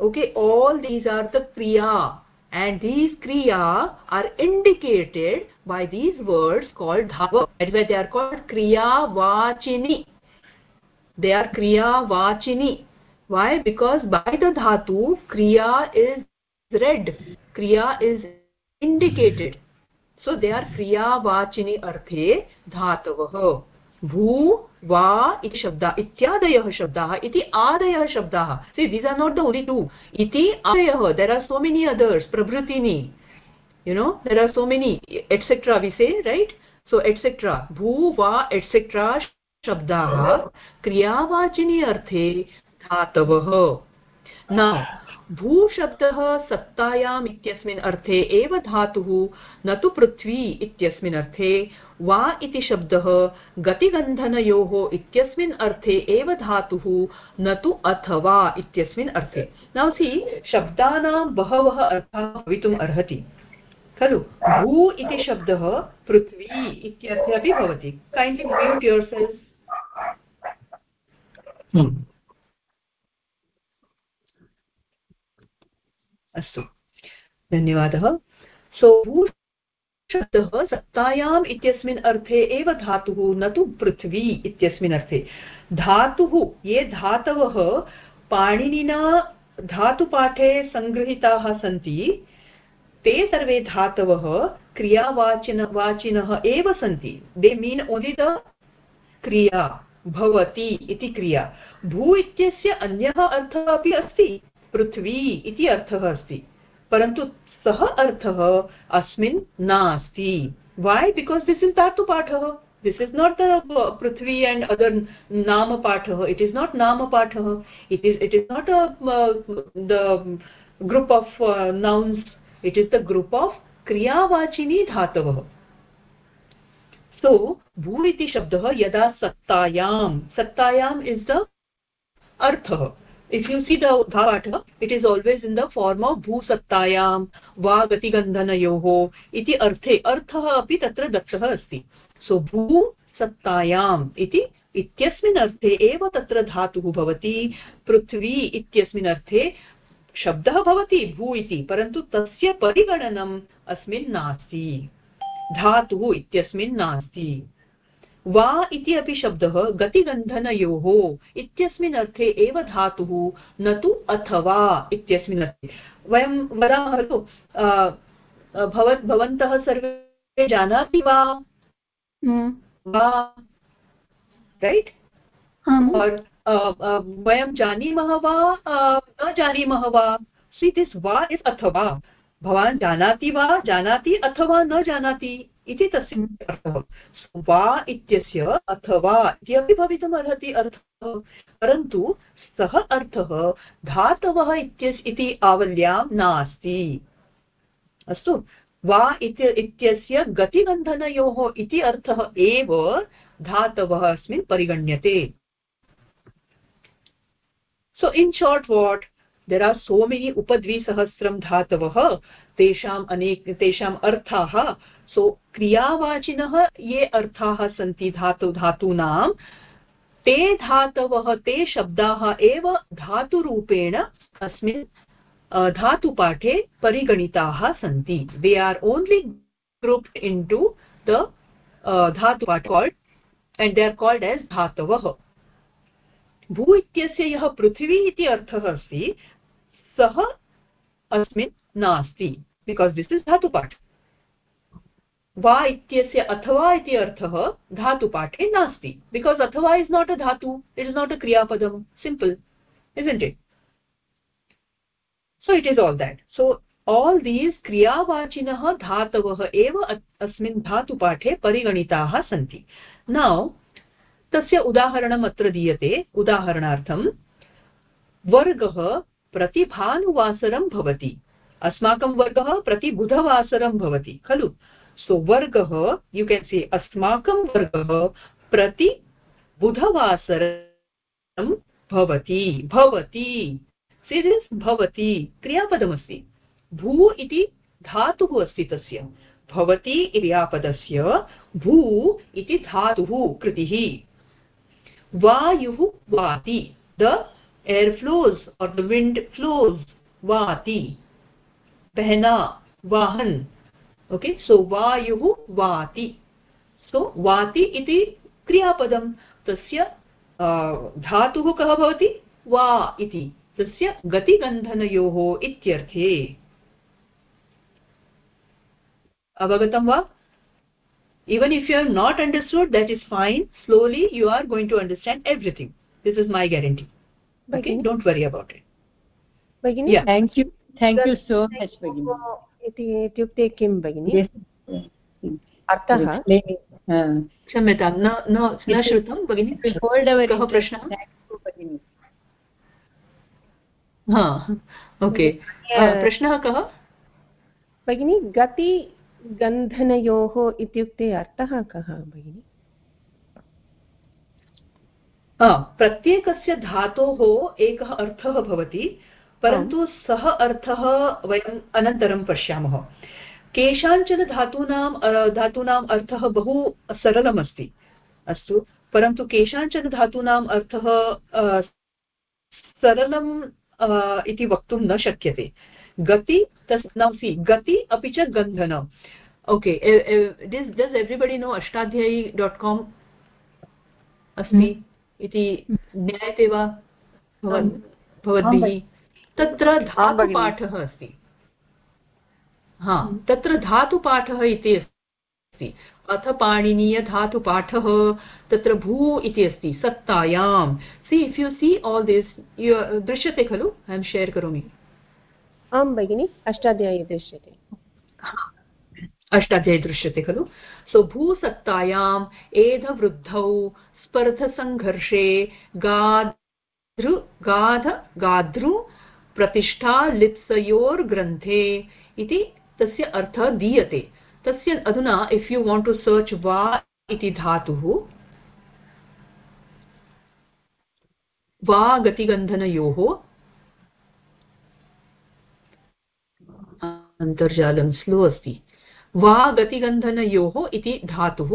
okay all these are the kriya and these kriya are indicated by these words called dhava that is why they are called kriya vachini they are kriya vachini why? Because by the dhatu, kriya is read kriya is indicated. So, they are kriya vachini arthe dhatavah भू वा इति शब्दाः इत्यादयः शब्दाः इति आदयः शब्दाः see these are not the only two इति आदयः there are so many others प्रभृतिनि you know there are so many etcetera vice right so etcetera भू वा एट्सेट्रा शब्दाः क्रियावाचिनि अर्थे धातवः। न, भूशब्दः सत्तायाम् इत्यस्मिन् अर्थे एव धातुः, न तु पृथ्वी इत्यस्मिन् अर्थे वा इति शब्दः, गतिगन्धनयोः इत्यस्मिन् अर्थे एव धातुः, न तु अथवा इत्यस्मिन् अर्थे। सि शब्दानां बहवः अर्थाः भवितुम् अर्हति। खलु, भू इति शब्दः पृथ्वी इत्यर्थे अपि भवति। कैण्ड्लि म्यूट् युर् सेल्स् अस्तु। धन्यवादः। सो भूशब्दः सत्तायाम् इत्यस्मिन् अर्थे एव धातुः न तु पृथ्वी इत्यस्मिन् अर्थे। धातुः, ये धातवः पाणिनिना धातुपाठे सङ्गृहीताः सन्ति, ते सर्वे धातवः क्रियावाचिन वाचिनः एव सन्ति। दे मीन् ओन्लि द क्रिया, भवति इति क्रिया। भू इत्यस्य अन्यः अर्थः अपि अस्ति। पृथ्वी इति अर्थः अस्ति। परन्तु सः अर्थः अस्मिन् नास्ति। वै बिकास् दिस् इस् धातुपाठः दिस् इस् नाट् पृथ्वी एण्ड् अदर् नामपाठः it is not नामपाठः it is it is not the group of nouns it is the group of क्रियावाचिनी धातवः। सो भू इति शब्दः यदा सत्तायां। सत्तायाम् इस् द अर्थः। If you see the bhavatah it is always in the form of bhusattayam va gatigandhanayoh iti arthe arthah api tatra dakshah asti so bhu सत्तायाम् इति इत्यस्मिन् अर्थे एव तत्र धातुः भवति पृथ्वी इत्यस्मिन् अर्थे शब्दः भवति भू इति परन्तु तस्य परिगणनम् अस्मिन् नास्ति धातुः इत्यस्मिन् नास्ति वा इति अपि शब्दः गतिगन्धनयोः इत्यस्मिन् अर्थे एव धातुः न तु अथवा इत्यस्मिन् अर्थे। वयं वदामः खलु भवत् भवन्तः सर्वे जानाति वा? रैट् वयं जानीमः वा? न जानीमः वा? सी दिस् वा इस् अथवा। भवान् जानाति वा? जानाति अथवा न जानाति? इति तस्य अर्थः। वा इत्यस्य अथवा इति अपि भवितुम् अर्हति अर्थः। परन्तु सः अर्थः धातवः इत्यस्, इति आवल्यां नास्ति। अस्तु। वा इत्यस्य गतिबन्धनयोः इति अर्थः एव धातवः अस्मिन् परिगण्यते। So in short what there are so many उपद्विसहस्रं धातवः। तेषाम् अनेक, तेषाम् अर्थाः। सो क्रियावाचिनः ये अर्थाः सन्ति धातु धातूनां ते धातवः, ते शब्दाः एव धातुरूपेण अस्मिन् धातुपाठे परिगणिताः सन्ति। They are only group into the dhatupatha called and they are called as धातवः। भू इत्यस्य यः पृथिवी इति अर्थः अस्ति, सः अस्मिन् नास्ति। बिकास् दिस् इस् धातुपाठ वा इत्यस्य अथवा इति अर्थः धातुपाठे नास्ति बिकास् अथवा इस् नाट् अ धातु इट् इस् नाट् अ क्रियापदं simple isn't it? So, it is all that. So, all these क्रियावाचिनः धातवः एव अस्मिन् धातुपाठे परिगणिताः सन्ति नौ तस्य उदाहरणम् अत्र दीयते उदाहरणार्थं वर्गः प्रतिभानुवासरं भवति अस्माकं वर्गः प्रति बुधवासरं भवति, खलु? सो वर्गः यु केन् से अस्माकं वर्गः प्रति बुधवासरं भवति भवति। सिरिस् भवति, क्रियापदमस्ति। भू इति धातुः अस्ति तस्य। भवति क्रियापदस्य भू इति धातुः कृतिः। वायुः वाति। The air flows or the wind flows वाति। पहना वाहन। ओके सो वायु वाति। सो वाति इति क्रियापदम तस्य धातुः कः भवति? वा इति। तस्य गतिगन्धनयोः इत्यर्थे। अवगतं वा? Even if you are not understood that is fine slowly you are going to understand everything this is my guarantee don't worry about it thank you thank you so much bagini इति इत्युक्ते किं भगिनि अर्थः क्षम्यतां न न न श्रुतं भगिनि कः प्रश्नः? हा ओके. प्रश्नः कः? भगिनि गति गन्धनयोः इत्युक्ते अर्थः कः भगिनि प्रत्येकस्य धातोः एकः अर्थः भवति परन्तु सः अर्थः वयम् अनन्तरं पश्यामः। केषाञ्चन धातूनां धातूनाम् अर्थः बहु सरलमस्ति अस्तु। परन्तु केषाञ्चन धातूनाम् अर्थः सरलम् इति वक्तुं न शक्यते। गति तस् नौ सि गति अपि च गन्धन। Okay does everybody know Ashtadhyayi dot com? अस्ति? इति ज्ञायते वा? भवद्भिः? तत्र धातुपाठः अस्ति। हा तत्र धातुपाठः इति अस्ति। अथ पाणिनीयधातुपाठः तत्र भू इति अस्ति सत्तायां सि if you see all this दृश्यते खलु? ऐ एम् शेर् करोमि। आं भगिनि अष्टाध्यायी दृश्यते। अष्टाध्यायी दृश्यते खलु? सो भूसत्तायाम् एधवृद्धौ स्पर्धसङ्घर्षे गाधृ गाध गाधृ प्रतिष्ठा लिप्सयोर्ग्रन्थे इति तस्य अर्थः दीयते। तस्य अधुना if you want to search वा इति धातुः, वा गतिगन्धनयोः, अन्तर्जालं स्लो अस्ति। वा गतिगन्धनयोः इति धातुः।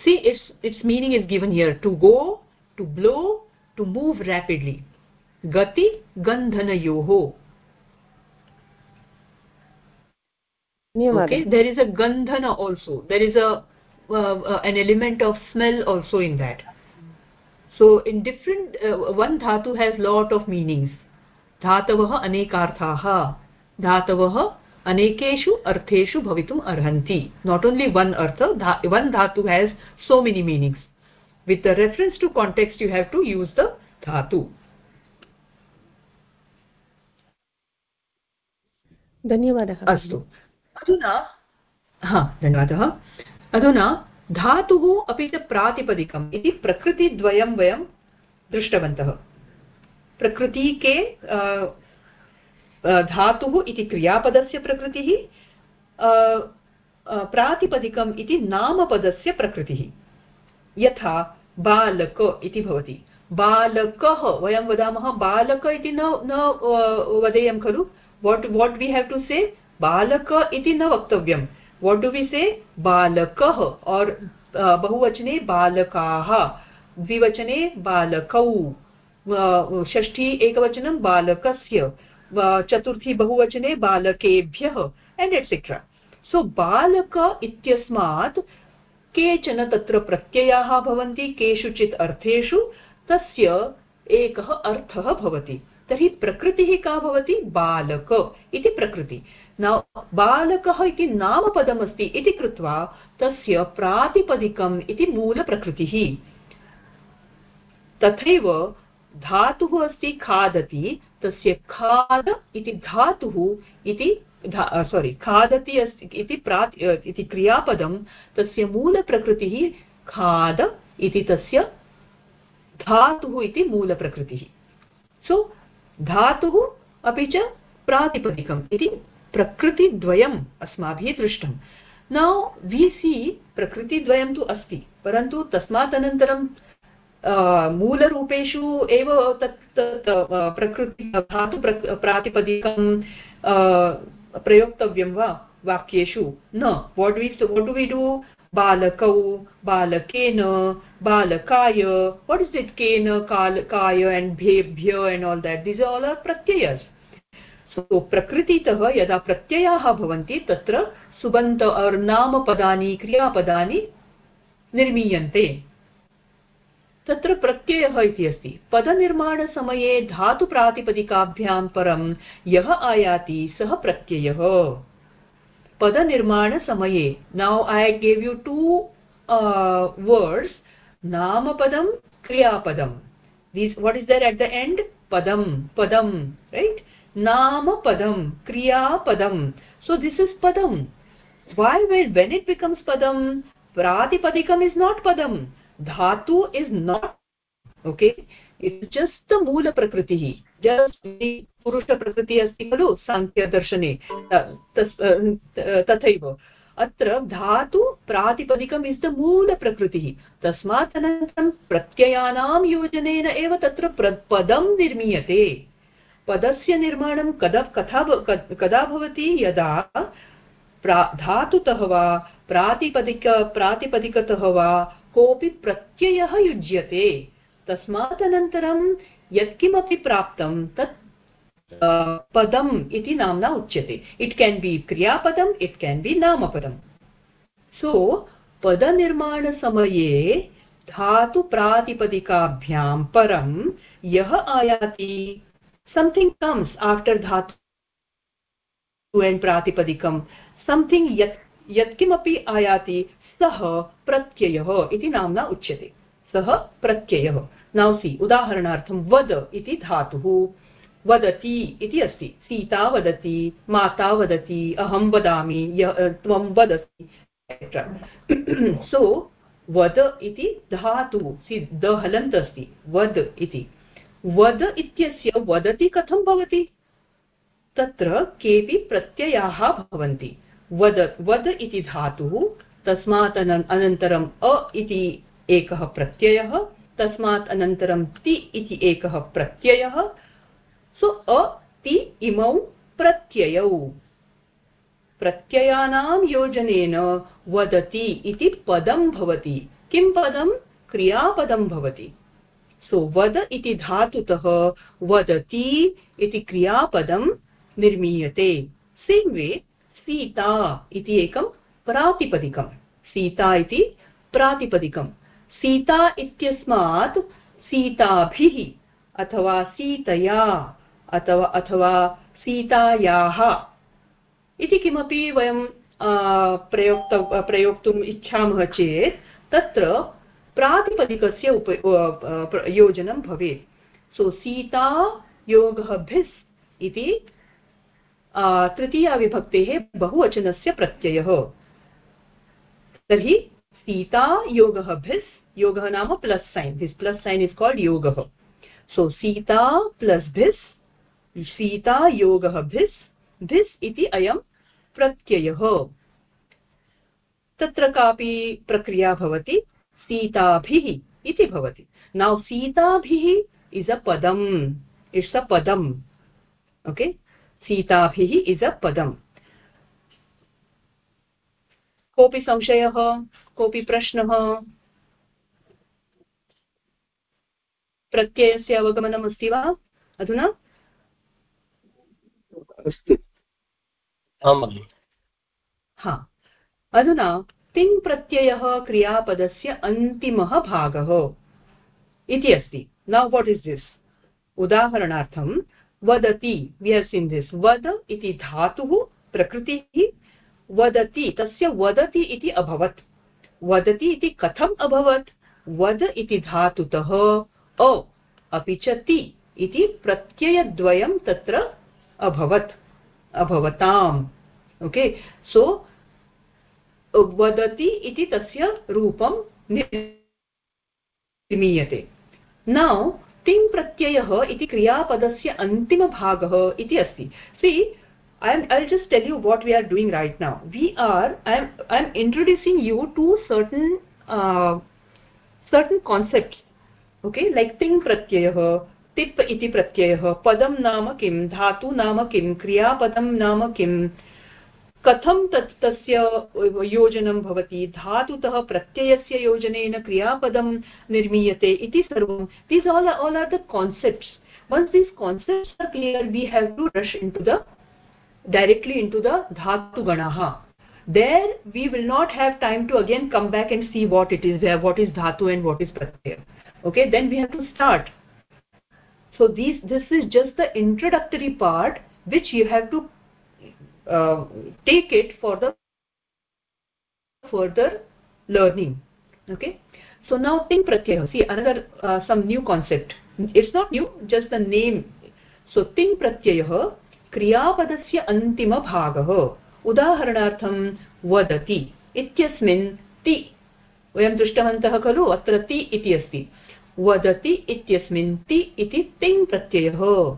See it's it's meaning is given here to go to blow to move rapidly गति गंधनयो। Okay there is a gandhana also there is a element of smell also in that so in different one dhatu has lot of meanings धातव अनेकार्थाः धातव अनेकेशु अर्थेशु भवितुम अर्हन्ति not only one artha one dhatu has so many meanings with the reference to context you have to use the dhatu धन्यवादः अस्तु। अधुना हा धन्यवादः। अधुना धातुः अपि च प्रातिपदिकम् इति प्रकृतिद्वयं वयं दृष्टवन्तः। प्रकृति के धातुः इति क्रियापदस्य प्रकृतिः प्रातिपदिकम् इति नामपदस्य प्रकृतिः। यथा बालक इति भवति। बालकः वयं वदामः बालक इति न न वदेयं खलु। What what we have to say? Balaka iti na vaktavyam what do we say? Balakah uh, बहुवचने बालकाः द्विवचने बालकौ षष्ठी एकवचनं बालकस्य. चतुर्थी बहुवचने बालकेभ्यः. एण्ड् एट्सेट्रा सो बालक इत्यस्मात् केचन तत्र प्रत्ययाः भवन्ति केषुचित् अर्थेषु तस्य एकः अर्थः भवति. तर्हि प्रकृतिः का भवति बालक इति प्रकृति। न, बालकः इति नामपदमस्ति इति कृत्वा तस्य प्रातिपदिकम् इति मूलप्रकृतिः। तथैव धातुः अस्ति खादति, तस्य खाद इति धातुः इति सोरि खादति अस्ति इति प्रा इति क्रियापदं तस्य मूलप्रकृतिः खाद इति तस्य धातुः इति मूलप्रकृतिः। सो धातुः अपि च प्रातिपदिकम् इति प्रकृतिद्वयम् अस्माभिः दृष्टं नौ वि सि प्रकृतिद्वयं तु अस्ति, परन्तु तस्मात् अनन्तरं मूलरूपेषु एव तत् तत् प्रकृति, धातु प्रातिपदिकं प्रयोक्तव्यं वा वाक्येषु? न। What we what do we do बालकेन, बालकाय वाट् इस् इट् केन, काल, काय and भेभ्य and all that this all are प्रत्ययस् so प्रकृतितः यदा प्रत्ययाः भवन्ति तत्र सुबन्त नामपदानि क्रियापदानि निर्मीयन्ते तत्र प्रत्ययः इति अस्ति पदनिर्माणसमये धातुप्रातिपदिकाभ्यां परं यः आयाति सः प्रत्ययः पद निर्माण समय। Now I gave you two words नाम पदम क्रियापदम these what is there at the end पदम पदम राइट नाम पदम क्रियापदम so this is Padma. Why well when it becomes पदम? प्रातिपदिकम is not Padma. Dhatu is not okay it's just the mula prakriti पुरुषप्रकृतिः अस्ति खलु साङ्ख्यदर्शने। तथैव। अत्र धातु प्रातिपदिकम् इस् द मूलप्रकृतिः तस्मात् अनन्तरं प्रत्ययानां योजनेन एव तत्र पदं निर्मीयते। पदस्य निर्माणं कदा, कथा कदा भवति? यदा धातुतः वा, प्रातिपदिक, प्रातिपदिकतः वा, कोऽपि प्रत्ययः युज्यते। तस्मात् अनन्तरं यत्किमपि प्राप्तं तत् पदम् इति नाम्ना उच्यते। इट् केन् बि क्रियापदम् इट् केन् बि नामपदम्। सो पदनिर्माणसमये धातुप्रातिपदिकाभ्यां परं यः आयाति comes after dhatu and pratipadikam something yat यत्किमपि आयाति, सः प्रत्ययः इति नाम्ना उच्यते। सः प्रत्ययः। नाउसि उदाहरणार्थं वद इति धातुः। वदति इति अस्ति। सीता वदति, माता वदति, अहं वदामि त्वं वदसि सो वद इति धातुः, सि, द हलन्त् अस्ति, वद इति। वद इत्यस्य वदति कथं भवति? तत्र केऽपि प्रत्ययाः भवन्ति। वद वद इति धातुः, तस्मात् अनन्तरम् अ इति एकः प्रत्ययः तस्मात् अनन्तरं ति इति एकः प्रत्ययः, सो अ, ति इमौ प्रत्ययौ। प्रत्ययानां योजनेन वदति इति पदं भवति। किं पदं? क्रियापदं भवति। सो वद इति धातुतः वदति इति क्रियापदं निर्मीयते। सेम् वे सीता इति एकं प्रातिपदिकं सीता इति प्रातिपदिकं सीता इत्यस्मात् सीताभिः अथवा सीतया अथवा अथवा सीतायाः। इति किमपि वयं प्रयोक्त प्रयोक्तुम् इच्छामः चेत् तत्र प्रातिपदिकस्य उप योजनं भवेत्। सो सीता योगः भिस् इति तृतीयाविभक्तेः बहुवचनस्य प्रत्ययः। तर्हि सीता योगः भिस् योगः नाम plus sign this plus sign is called योगः सो सीता प्लस् भिस् सीता योगः भिस् भिस् इति अयं प्रत्ययः तत्र कापि प्रक्रिया भवति सीताभिः इति भवति नौ सीताभिः इस् अ पदम् इट्स् अ पदम् ओके सीताभिः इस् अ पदम् कोऽपि संशयः कोऽपि प्रश्नः प्रत्ययस्य अवगमनम् अस्ति वा? अधुना? अस्तु। हा। अधुना तिङ् प्रत्ययः क्रियापदस्य अन्तिमः भागः इति अस्ति। नौ वाट् इस् दिस् उदाहरणार्थं वदति वि हेव् सीन् दिस् वद इति धातुः प्रकृतिः वदति तस्य वदति इति अभवत्। वदति इति कथम् अभवत्? वद इति धातुतः। अ अपि च ति इति प्रत्ययद्वयं तत्र अभवत्, अभवताम्। ओके? सो, वदति इति तस्य रूपं निमीयते न, तिङ् प्रत्ययः इति क्रियापदस्य अन्तिमभागः इति अस्ति। सि I am I just tell you what we are doing right now we are I am I am introducing you to certain certain concepts okay like तिङ् प्रत्यय तिप् इति प्रत्ययः पदं नाम किं धातु नाम किम क्रियापद नाम किं कथं तत् तस्य योजनं भवति धातुतः प्रत्ययस्य योजनेन क्रियापदं निर्मीयते इति सर्वं these all all are the concepts once these concepts are clear we have to rush into the directly into the धातुगणः there we will not have time to again come back and see what it is what is dhatu and what is pratyaya okay then we have to start so these this is just the introductory part which you have to uh, take it for the further learning okay so now ting pratyaya see another uh, some new concept it's not new just the name so ting pratyaya क्रियापदस्य अन्तिमभागः उदाहरणार्थं वदति इत्यस्मिन् ति वयं दृष्टवन्तः खलु अत्र ति इति अस्ति वदति इत्यस्मिन् ति इति तिङ् प्रत्ययः।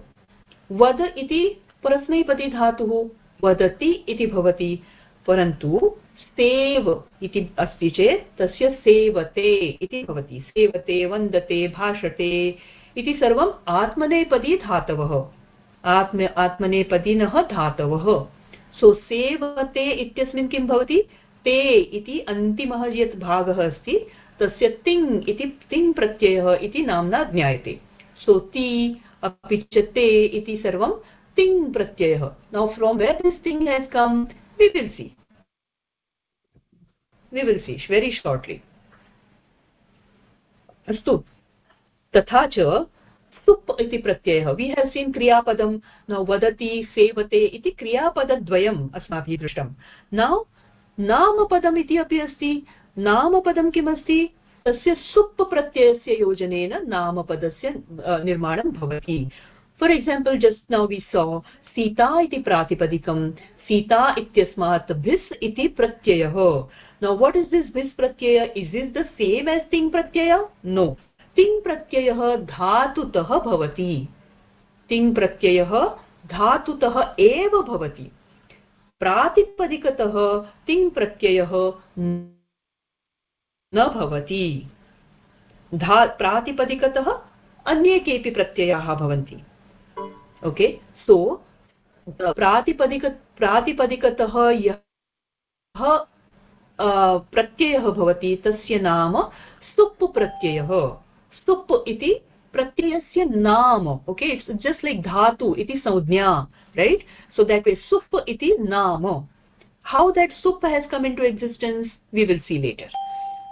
वद इति परस्मैपदी धातुः वदति इति भवति। परन्तु सेव इति अस्ति चेत् तस्य सेवते इति भवति। सेवते, वन्दते, भाषते इति सर्वम् आत्मनेपदी धातवः आत्म आत्मनेपदिनः धातवः। सो सेवते इत्यस्मिन् किं भवति? ते इति अन्तिमः यत् भागः अस्ति। तस्य तिङ् इति तिङ् प्रत्ययः इति नाम्ना ज्ञायते। सो ति अपि च ते इति सर्वं तिङ् प्रत्ययः। Now from where this tin has come we will see we will see very shortly अस्तु। तथा च सुप् इति प्रत्ययः। वि हेव् सीन् क्रियापदं न वदति, सेवते इति क्रियापदद्वयम् अस्माभिः दृष्टं नौ नामपदम् इति अपि अस्ति। नामपदं किमस्ति? तस्य सुप् प्रत्ययस्य योजनेन नामपदस्य निर्माणं भवति. For example just now we saw Sita इति प्रातिपदिकं. सीता इत्यस्मात् भिस् इति प्रत्ययः. Now what is this bhis pratyaya? Is is the same as tin pratyaya? No तिङ् प्रत्ययः धातुतः भवति. तिङ् प्रत्ययः धातुतः एव भवति. प्रातिपदिकतः तिङ् प्रत्ययः न भवति। धा, प्रातिपदिकतः अन्ये केऽपि प्रत्ययाः भवन्ति। ओके? सो प्रातिपदिक, प्रातिपदिकतः यः प्रत्ययः भवति, तस्य नाम सुप् प्रत्ययः। सुप् इति प्रत्ययस्य नाम, ओके? इट्स् जस्ट् लैक् धातु इति संज्ञा रैट् सो देट् वे सुप् इति नाम। How that sup has come into existence, we will see later.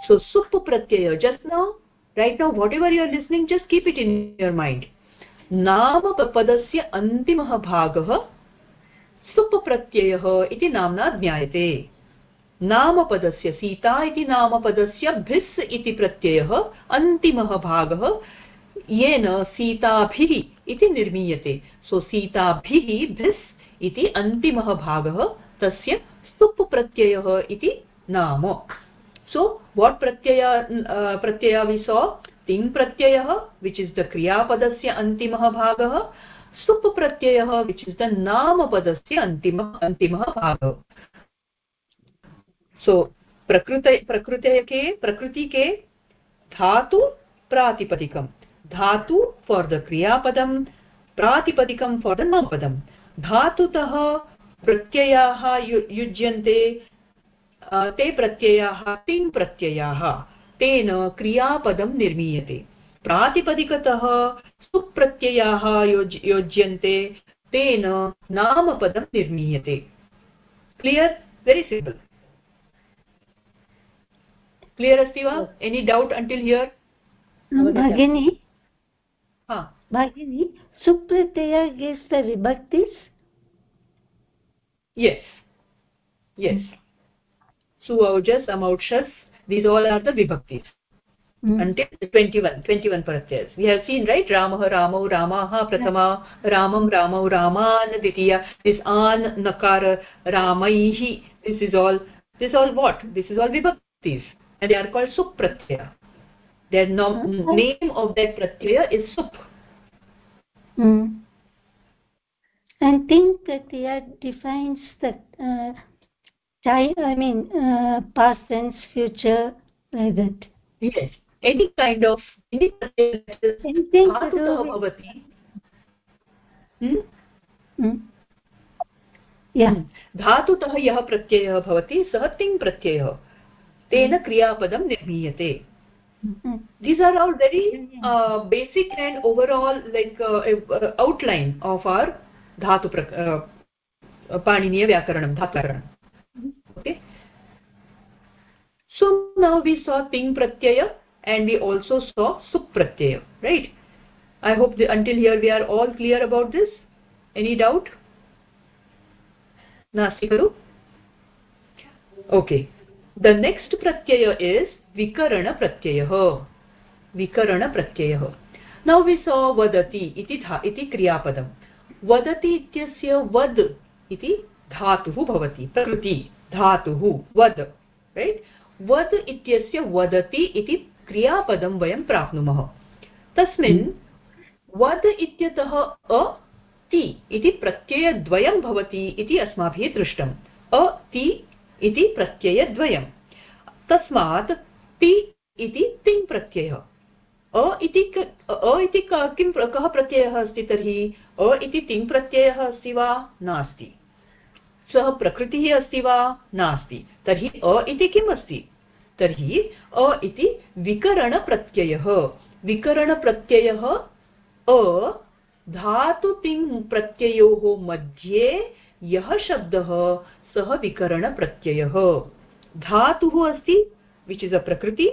So sup pratyaya, just now, right now, whatever you are listening, just keep it in your mind. नाम पदस्य अन्तिमः भागः सुप् प्रत्ययः इति नाम्ना ज्ञायते नामपदस्य सीता इति नामपदस्य भिस् इति प्रत्ययः अन्तिमः भागः येन सीताभिः इति निर्मीयते सो सीताभिः भिस् इति अन्तिमः भागः तस्य सुप् प्रत्ययः इति नाम सो वाट् प्रत्यय प्रत्यय वि सो तिङ् प्रत्ययः विच् इस् द क्रियापदस्य अन्तिमः भागः सुप् प्रत्ययः विच् इस् द नामपदस्य अन्तिमः अन्तिमः भागः सो प्रकृत प्रकृते के प्रकृति के धातु प्रातिपदिकं धातु फार् द क्रियापदं प्रातिपदिकं फार् द नामपदं धातुतः प्रत्ययाः युज्यन्ते ते प्रत्ययाः तिङ् प्रत्ययाः तेन क्रियापदं निर्मीयते। प्रातिपदिकतः सुप्रत्ययाः योज् योज्यन्ते तेन नामपदं निर्मीयते। क्लियर् वेरि सिम्पल् क्लियर् अस्ति वा? एनी डौट् अण्टिल् हियर् भगिनि। Bhagini, Supratyaya gives the vibhaktis? Yes. Yes. Suojas, Amaushas, these all are the vibhaktis. Mm. Until 21, 21 pratyas. We have seen, right? Ramah, Ramau, Ramaha, Pratama, Ramam, Ramau, Raman, Ditya. This An, Nakara, Ramaihi. This is all, this is all what? This is all vibhaktis. And they are called Supratyaya. Their no, name of that pratyaya is Sup. Mm. And think that defines the uh, time i mean uh, past tense future like yes. Any kind of any anything to do with धातुतः यः तेन क्रियापद निर्मीयते these are are very basic and overall like lack of our dhatu पाणनीय पाणिनीयव्याकरणं धातुकरणम् so now we saw ting pratyaya and we also saw sup pratyaya right i hope the, until here we are all clear about this any doubt nasti karu okay the next pratyaya is विकरण प्रत्ययः विकरण प्रत्ययः नौ we सो वदति इति धा इति क्रियापदं वदति इत्यस्य वद् इति धातुः भवति प्रकृति धातुः वद् रैट् वद् इत्यस्य वदति इति क्रियापदं वयं प्राप्नुमः। तस्मिन् वद् इत्यतः अ ति इति प्रत्ययद्वयं भवति इति अस्माभिः दृष्टम्। अ ति इति प्रत्ययद्वयम्। तस्मात् ति इति तिङ् प्रत्ययः। अ इति अ इति किं कः प्रत्ययः अस्ति तर्हि? अ इति तिङ् प्रत्ययः अस्ति वा? नास्ति। सः प्रकृतिः अस्ति वा? नास्ति। तर्हि अ इति किम् अस्ति? तर्हि अ इति विकरणप्रत्ययः। विकरणप्रत्ययः अ धातुतिङ्प्रत्ययोः मध्ये यद शब्दः, सः विकरणप्रत्ययः। धातुः अस्ति विच् इस् अ प्रकृति।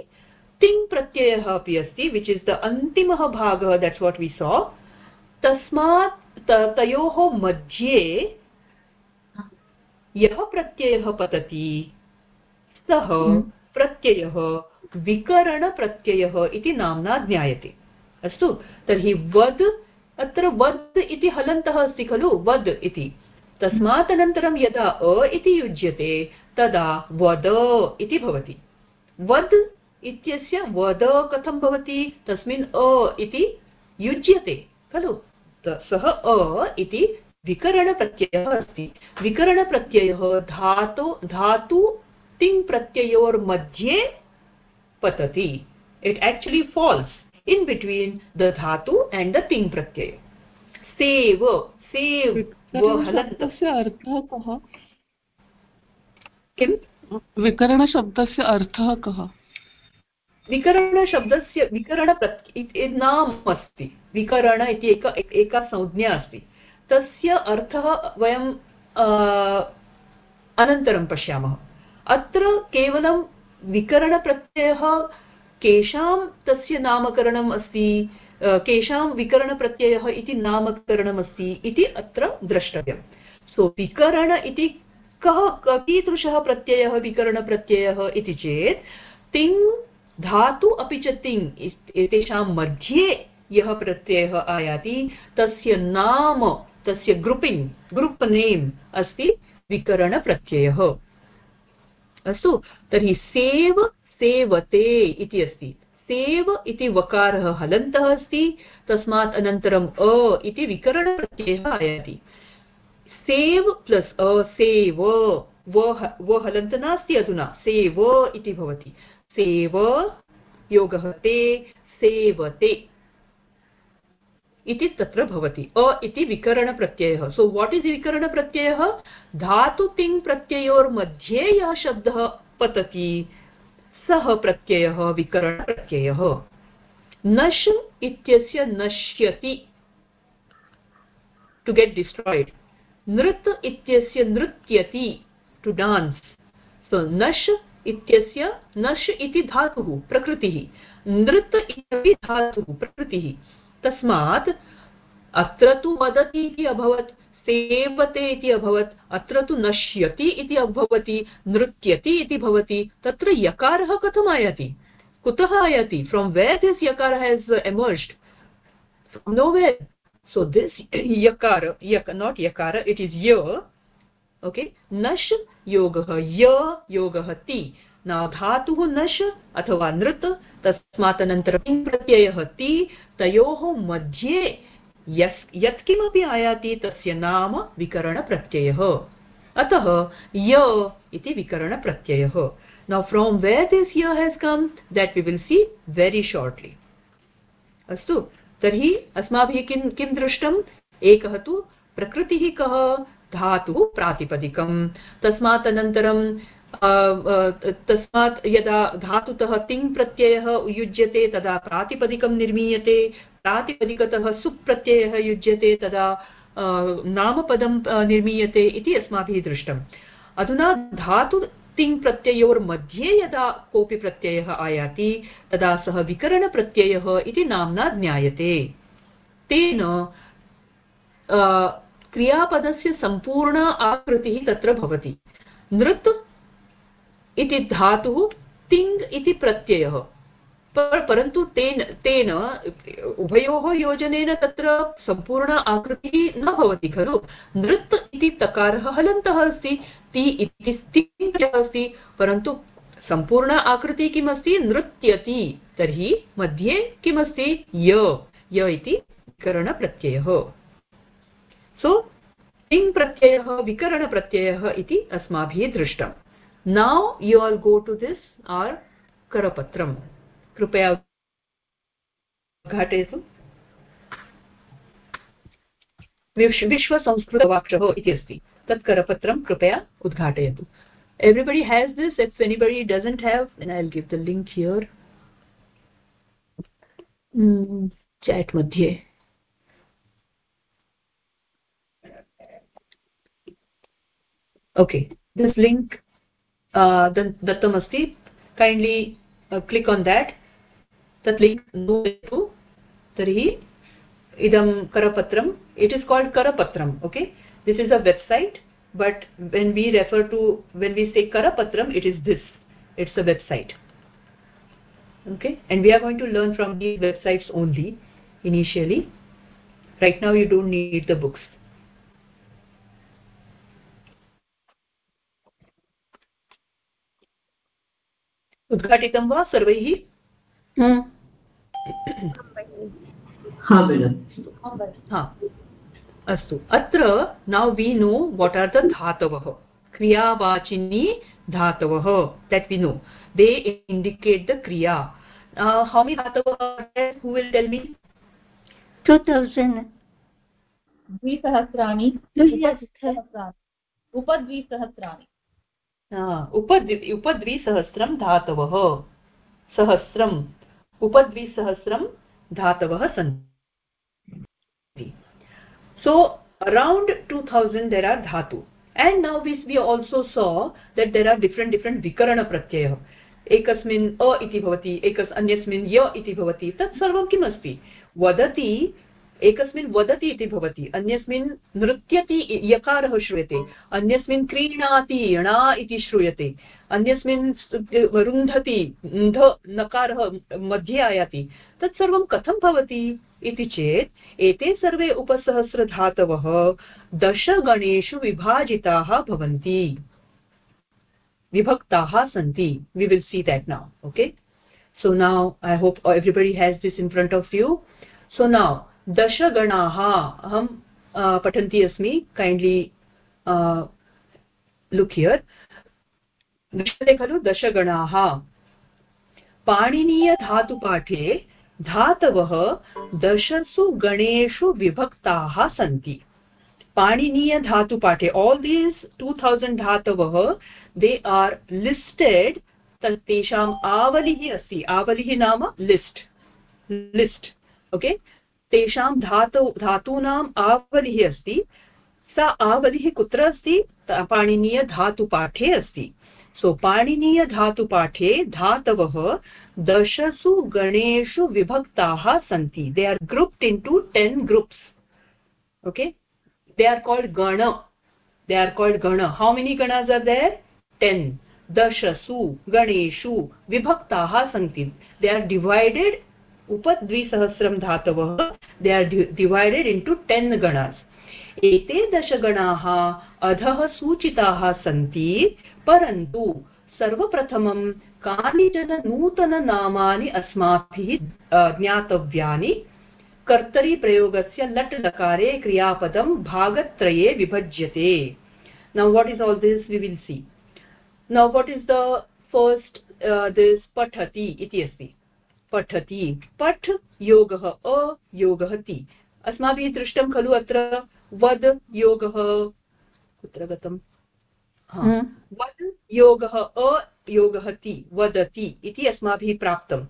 तिङ्प्रत्ययः अपि अस्ति विच् इस् द अंतिम भाग देट्स् वाट् वि सा तस्मात् तयोः मध्ये यः प्रत्ययः पतति सः प्रत्ययः विकरणप्रत्ययः इति नाम्ना ज्ञायते। अस्तु तर्हि वद् अत्र वद् इति हलन्तः अस्ति खलु वद् इति। तस्मात् अनन्तरं यदा अ इति युज्यते तदा वद इति भवति। वद् इत्यस्य वद कथं भवति? तस्मिन् अ इति युज्यते खलु। सः अ इति विकरणप्रत्ययः अस्ति विकरणप्रत्ययः धातु धातु तिङ् प्रत्ययोर्मध्ये पतति। It actually falls in between the dhatu and the tin pratyaya save save अर्थः कः? किम्? विकरणशब्दस्य अर्थः कः? विकरणशब्दस्य विकरण नाम अस्ति विकरण इति एक एका संज्ञा अस्ति। तस्य अर्थः वयं अनन्तरं पश्यामः। अत्र केवलं विकरणप्रत्ययः, केषां तस्य नामकरणम् अस्ति केषां विकरणप्रत्ययः इति नामकरणम् अस्ति इति अत्र द्रष्टव्यं। सो, विकरण इति कः कीदृशः प्रत्ययः, विकरणप्रत्ययः इति चेत्, तिङ् धातु अपि च तिङ् एतेषां मध्ये यः प्रत्ययः आयाति, तस्य नाम तस्य ग्रुपिङ्ग् ग्रुप् नेम् अस्ति विकरणप्रत्ययः अस्तु, तर्हि सेव, सेवते इति अस्ति। सेव इति वकारः हलन्तः अस्ति, तस्मात् अनन्तरम् अ इति विकरणप्रत्ययः आयाति। सेव् प्लस् अ, सेव व हलन्त नास्ति अधुना। सेव इति भवति। सेव योगः ते, सेवते। इति तत्र भवति। अ इति विकरणप्रत्ययः। सो वाट् इस् विकरणप्रत्ययः? धातु तिङ् प्रत्ययोर्मध्ये यः शब्दः पतति। सः प्रत्ययः, विकरणप्रत्ययः। नश् इत्यस्य नश्यति। टु गेट् डिस्ट्राय्ड् नृत् इत्यस्य नृत्यति। टु डान्स् सो नश् इत्यस्य नश् इति धातुः, प्रकृतिः। नृत् इति धातुः, प्रकृतिः। तस्मात् अत्र तु वदति इति अभवत्, सेवते इति अभवत्, अत्र तु नश्यति इति अभवति, नृत्यति इति भवति, तत्र यकारः कथम् आयाति? कुतः आयाति? From where this yakara has emerged no where this yakara yak not yakara it is ya okay? nash yogah ya yogah ti now धातुः नश अथवा नृत् तस्मात् अनन्तरं प्रत्ययः ति, तयोः मध्ये यस्, यत्किमपि आयाति तस्य नाम विकरणप्रत्ययः। अतः य इति विकरणप्रत्ययः। Now from where this year has come, that we will see very shortly. अस्तु, तर्हि अस्माभिः किं किं दृष्टम्? एकः तु प्रकृतिः कः? धातुः प्रातिपदिकं तस्मात् अनन्तरं तस्मात् यदा धातुतः तिङ् प्रत्ययः युज्यते, तदा प्रातिपदिकं निर्मीयते। प्रातिपदिकतः सुप्रत्ययः युज्यते, तदा नामपदं निर्मीयते इति अस्माभिः दृष्टम्। अधुना धातु तिङ् प्रत्ययोर्मध्ये यदा कोऽपि प्रत्ययः आयाति, तदा सः विकरणप्रत्ययः इति नाम्ना ज्ञायते। तेन क्रियापदस्य सम्पूर्ण आकृतिः तत्र भवति। नृत् इति धातुः तिङ् इति प्रत्ययः। परन्तु तेन तेन उभयोः योजनेन तत्र सम्पूर्ण आकृतिः न भवति खलु। नृत् इति तकारः हलन्तः अस्ति, ति इति स्थितिः अस्ति, परन्तु सम्पूर्ण आकृतिः किमस्ति? नृत्यति। तर्हि मध्ये किमस्ति? य। य इति विकरणप्रत्ययः। सो तिङ् प्रत्ययः विकरणप्रत्ययः इति अस्माभिः दृष्टम्। now you all go to this आर् करपत्रम् कृपया उद्घाटयतु विश्वसंस्कृतवाक्षः इति अस्ति तत् करपत्रं कृपया उद्घाटयतु everybody has this if anybody doesn't have then i'll give the link here mm, chat madhye okay this link uh, dattam asti kindly uh, click on that तत् link नोदतु तर्हि idam karapatram it is called karapatram okay this is a website but when we refer to when we say karapatram it is this it's a website okay and we are going to learn from these websites only initially right now you don't need the books उद्घाटितं वा सर्वैः? अस्तु। अत्र now we know what are the धातवः। क्रियावाचिनी धातवः that we know they indicate the क्रिया। How many धातवः who will tell me two thousand द्विसहस्राणि। उपद्विसहस्राणि। उपद्विसहस्रं धातवः सहस्रम् उपद्विसहस्रं धातवः सन्ति so around 2000 there are dhatu and now we, we also saw that there are different different vikarana pratyayah एकस्मिन् अ इति भवति एकस् अन्यस्मिन् य इति भवति तत् सर्वं किम् अस्ति वदति एकस्मिन् वदति इति भवति, अन्यस्मिन् नृत्यति यकारः श्रूयते, अन्यस्मिन् क्रीणाति णा इति श्रूयते, अन्यस्मिन् रुन्धति न्ध नकारः मध्ये आयाति तत् सर्वं कथं भवति इति चेत्, एते सर्वे उपसहस्रधातवः दशगणेषु विभाजिताः भवन्ति। विभक्ताः सन्ति। We will see that now okay so now I hope everybody has this in front of you so now दशगणाः। अहं पठन्ती अस्मि कैण्ड्लि लुक् दृश्यते खलु, दशगणाः। पाणिनीयधातुपाठे धातवः दशसु गणेषु विभक्ताः सन्ति। पाणिनीयधातुपाठे आल् दीस् टु थौसण्ड् धातवः दे आर् लिस्टेड् तेषाम् आवलिः अस्ति। आवलिः नाम लिस्ट् लिस्ट् ओके तेषां धातु, धातूनाम् आवलिः अस्ति। सा आवलिः कुत्र अस्ति? पाणिनीयधातुपाठे अस्ति। सो, पाणिनीयधातुपाठे धातवः दशसु गणेषु विभक्ताः सन्ति। They are grouped into ten groups okay they are called gana they are called gana how many ganas are there ten दशसु गणेषु विभक्ताः सन्ति। दे आर् डिवैडेड् उपद्विसहस्रं धातवः they are divided into ten ganas एते दशगणाः अधः सूचिताः सन्ति, परन्तु सर्वप्रथमं कानिचन नूतननामानि अस्माभिः ज्ञातव्यानि। कर्तरिप्रयोगस्य लट् लकारे क्रियापदं भागत्रये विभज्यते। Now what is all this we will see now what is the first this पठति इति अस्ति। पठति। पठ योगः अयोगः ति। अस्माभिः दृष्टं खलु अत्र वद् योगः। कुत्र गतम् हम्म। वद् योगः अयोगः ति वदति इति अस्माभिः प्राप्तं।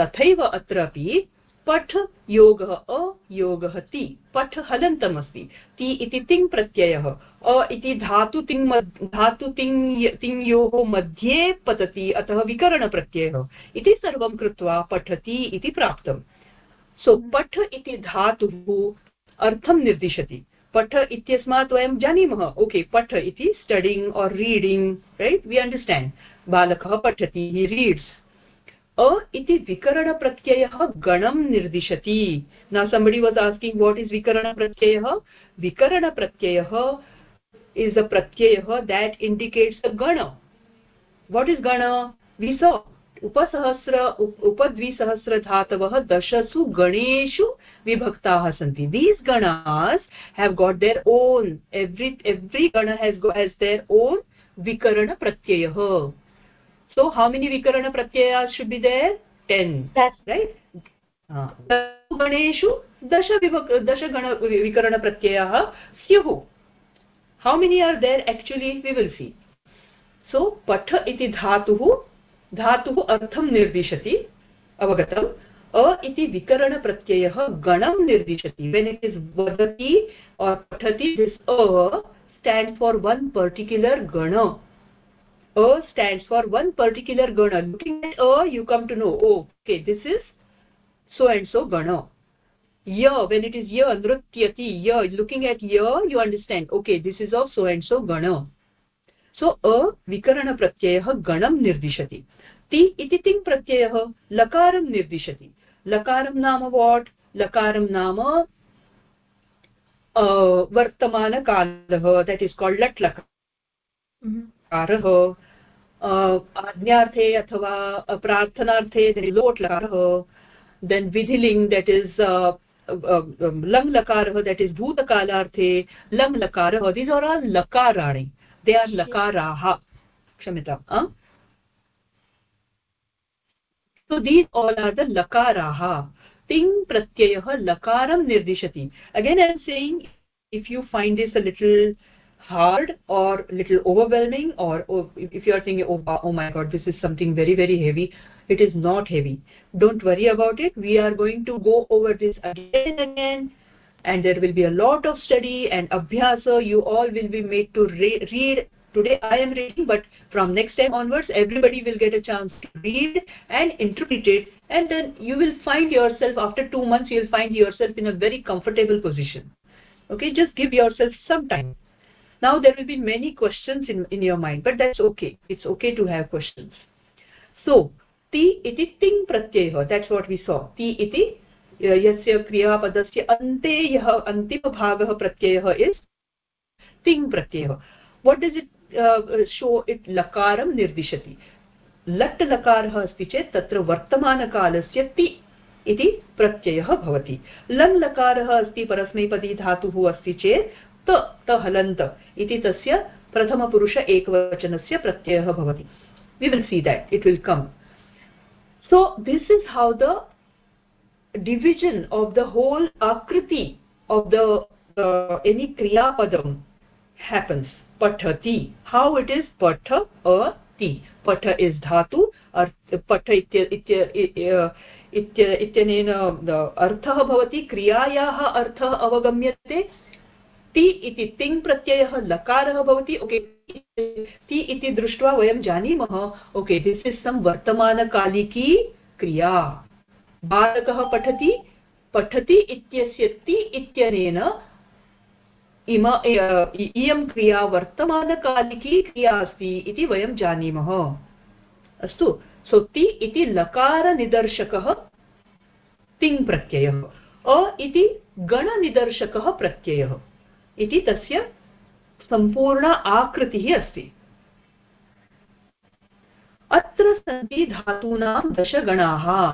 तथैव अत्रापि पठ योगः अयोगः ति। पठ हलन्तम् अस्ति ति इति तिङ् प्रत्ययः। अ इति धातु तिङ् धातु तिङ् तिङ्योः मध्ये पतति अतः विकरणप्रत्ययः। इति सर्वं कृत्वा पठति इति प्राप्तं सो पठ इति धातुः अर्थं निर्दिशति। पठ इत्यस्मात् वयं जानीमः ओके पठ इति studying or reading right we understand बालकः पठति हि रीड्स् अ इति विकरणप्रत्ययः गणं निर्दिशति। न somebody was asking what is विकरणप्रत्ययः? विकरणप्रत्ययः इस् अ प्रत्ययः देट् इण्डिकेट्स् अ गण। वाट् इस् गण? वि सो उपसहस्र उपद्विसहस्रधातवः दशसु गणेषु विभक्ताः सन्ति। These गणास् have got their own every every gana has has their own विकरणप्रत्ययः। So how many विकरणप्रत्ययाः should be there ten right गणेषु दश विभक् दशगण विकरणप्रत्ययाः स्युः how many are there actually we will see so पठ इति धातुः धातुः अर्थं निर्दिशति अवगतम् अ इति विकरणप्रत्ययः गणं निर्दिशति वेन् इट् इस् वदति और् पठति this a stand for one particular gana a stands for one particular gana looking at a you come to know okay this is so and so gana ya when it is ya nrutyati ya looking at ya you understand okay this is of so and so gana so a vikarana pratyayah ganam nirdishati ति इति तिङ् प्रत्ययः लकारं निर्दिशति लकारं नाम what लकारं नाम वर्तमानकालः that is called लट् लकारः आज्ञार्थे अथवा प्रार्थनार्थे लोट् लकारः देन् विधिलिङ्ग् देट् इस् लङ् लकारः देट् इस् भूतकालार्थे लङ् लकारः दीस् आर् आल् लकाराणि दे आर् लकाराः, क्षम्यताम् so these all are the लकाराः, तिङ् प्रत्ययः लकारं निर्दिशति। Again I am saying if you find this a little hard or little overwhelming or, oh, or if you are thinking oh, uh, oh my god this is something very very heavy it is not heavy. Don't worry about it. We are going to go over this again and again and there will be a lot of study and abhyasa you all will be made to re read. Today i am reading but from next time onwards everybody will get a chance to read and interpret it and then you will find yourself after 2 months you will find yourself in a very comfortable position. Okay just give yourself some time now there will be many questions in in your mind but that's okay it's okay to have questions so ti iti ting pratyayah that's what we saw ti iti यस्य क्रियापदस्य अन्ते यः अन्तिमभागः प्रत्ययः is तिङ् प्रत्ययः what does it show it लकारं निर्दिशति लट् लकारः अस्ति चेत् तत्र वर्तमानकालस्य ति इति प्रत्ययः भवति लङ् लकारः अस्ति परस्मैपदी धातुः अस्ति चेत् त त हलन्त इति तस्य प्रथमपुरुष एकवचनस्य प्रत्ययः भवति. We will see that it will come so this is how the the whole akriti of the uh, any kriya padam happens पठति हाउ इट् इस् पठ अति पठ इस् धातु पठ इत्यनेन अर्थः भवति क्रियायाः अर्थः अवगम्यते ति इति तिङ् प्रत्ययः लकारः भवति, ओके पठति इति दृष्ट्वा वयं जानीमः, ओके दिस् इस् सम् वर्तमानकालिकी क्रिया। बालकः पठति पठति इत्यस्य ति इत्यनेन इम इयं क्रिया वर्तमानकालिकी क्रिया अस्ति इति वयं जानीमः। अस्तु सो ति इति लकारनिदर्शकः तिङ् प्रत्ययः, अ इति गणनिदर्शकः प्रत्ययः। इति तस्य सम्पूर्ण आकृतिः अस्ति। अत्र सन्ति धातूनां दशगणाः।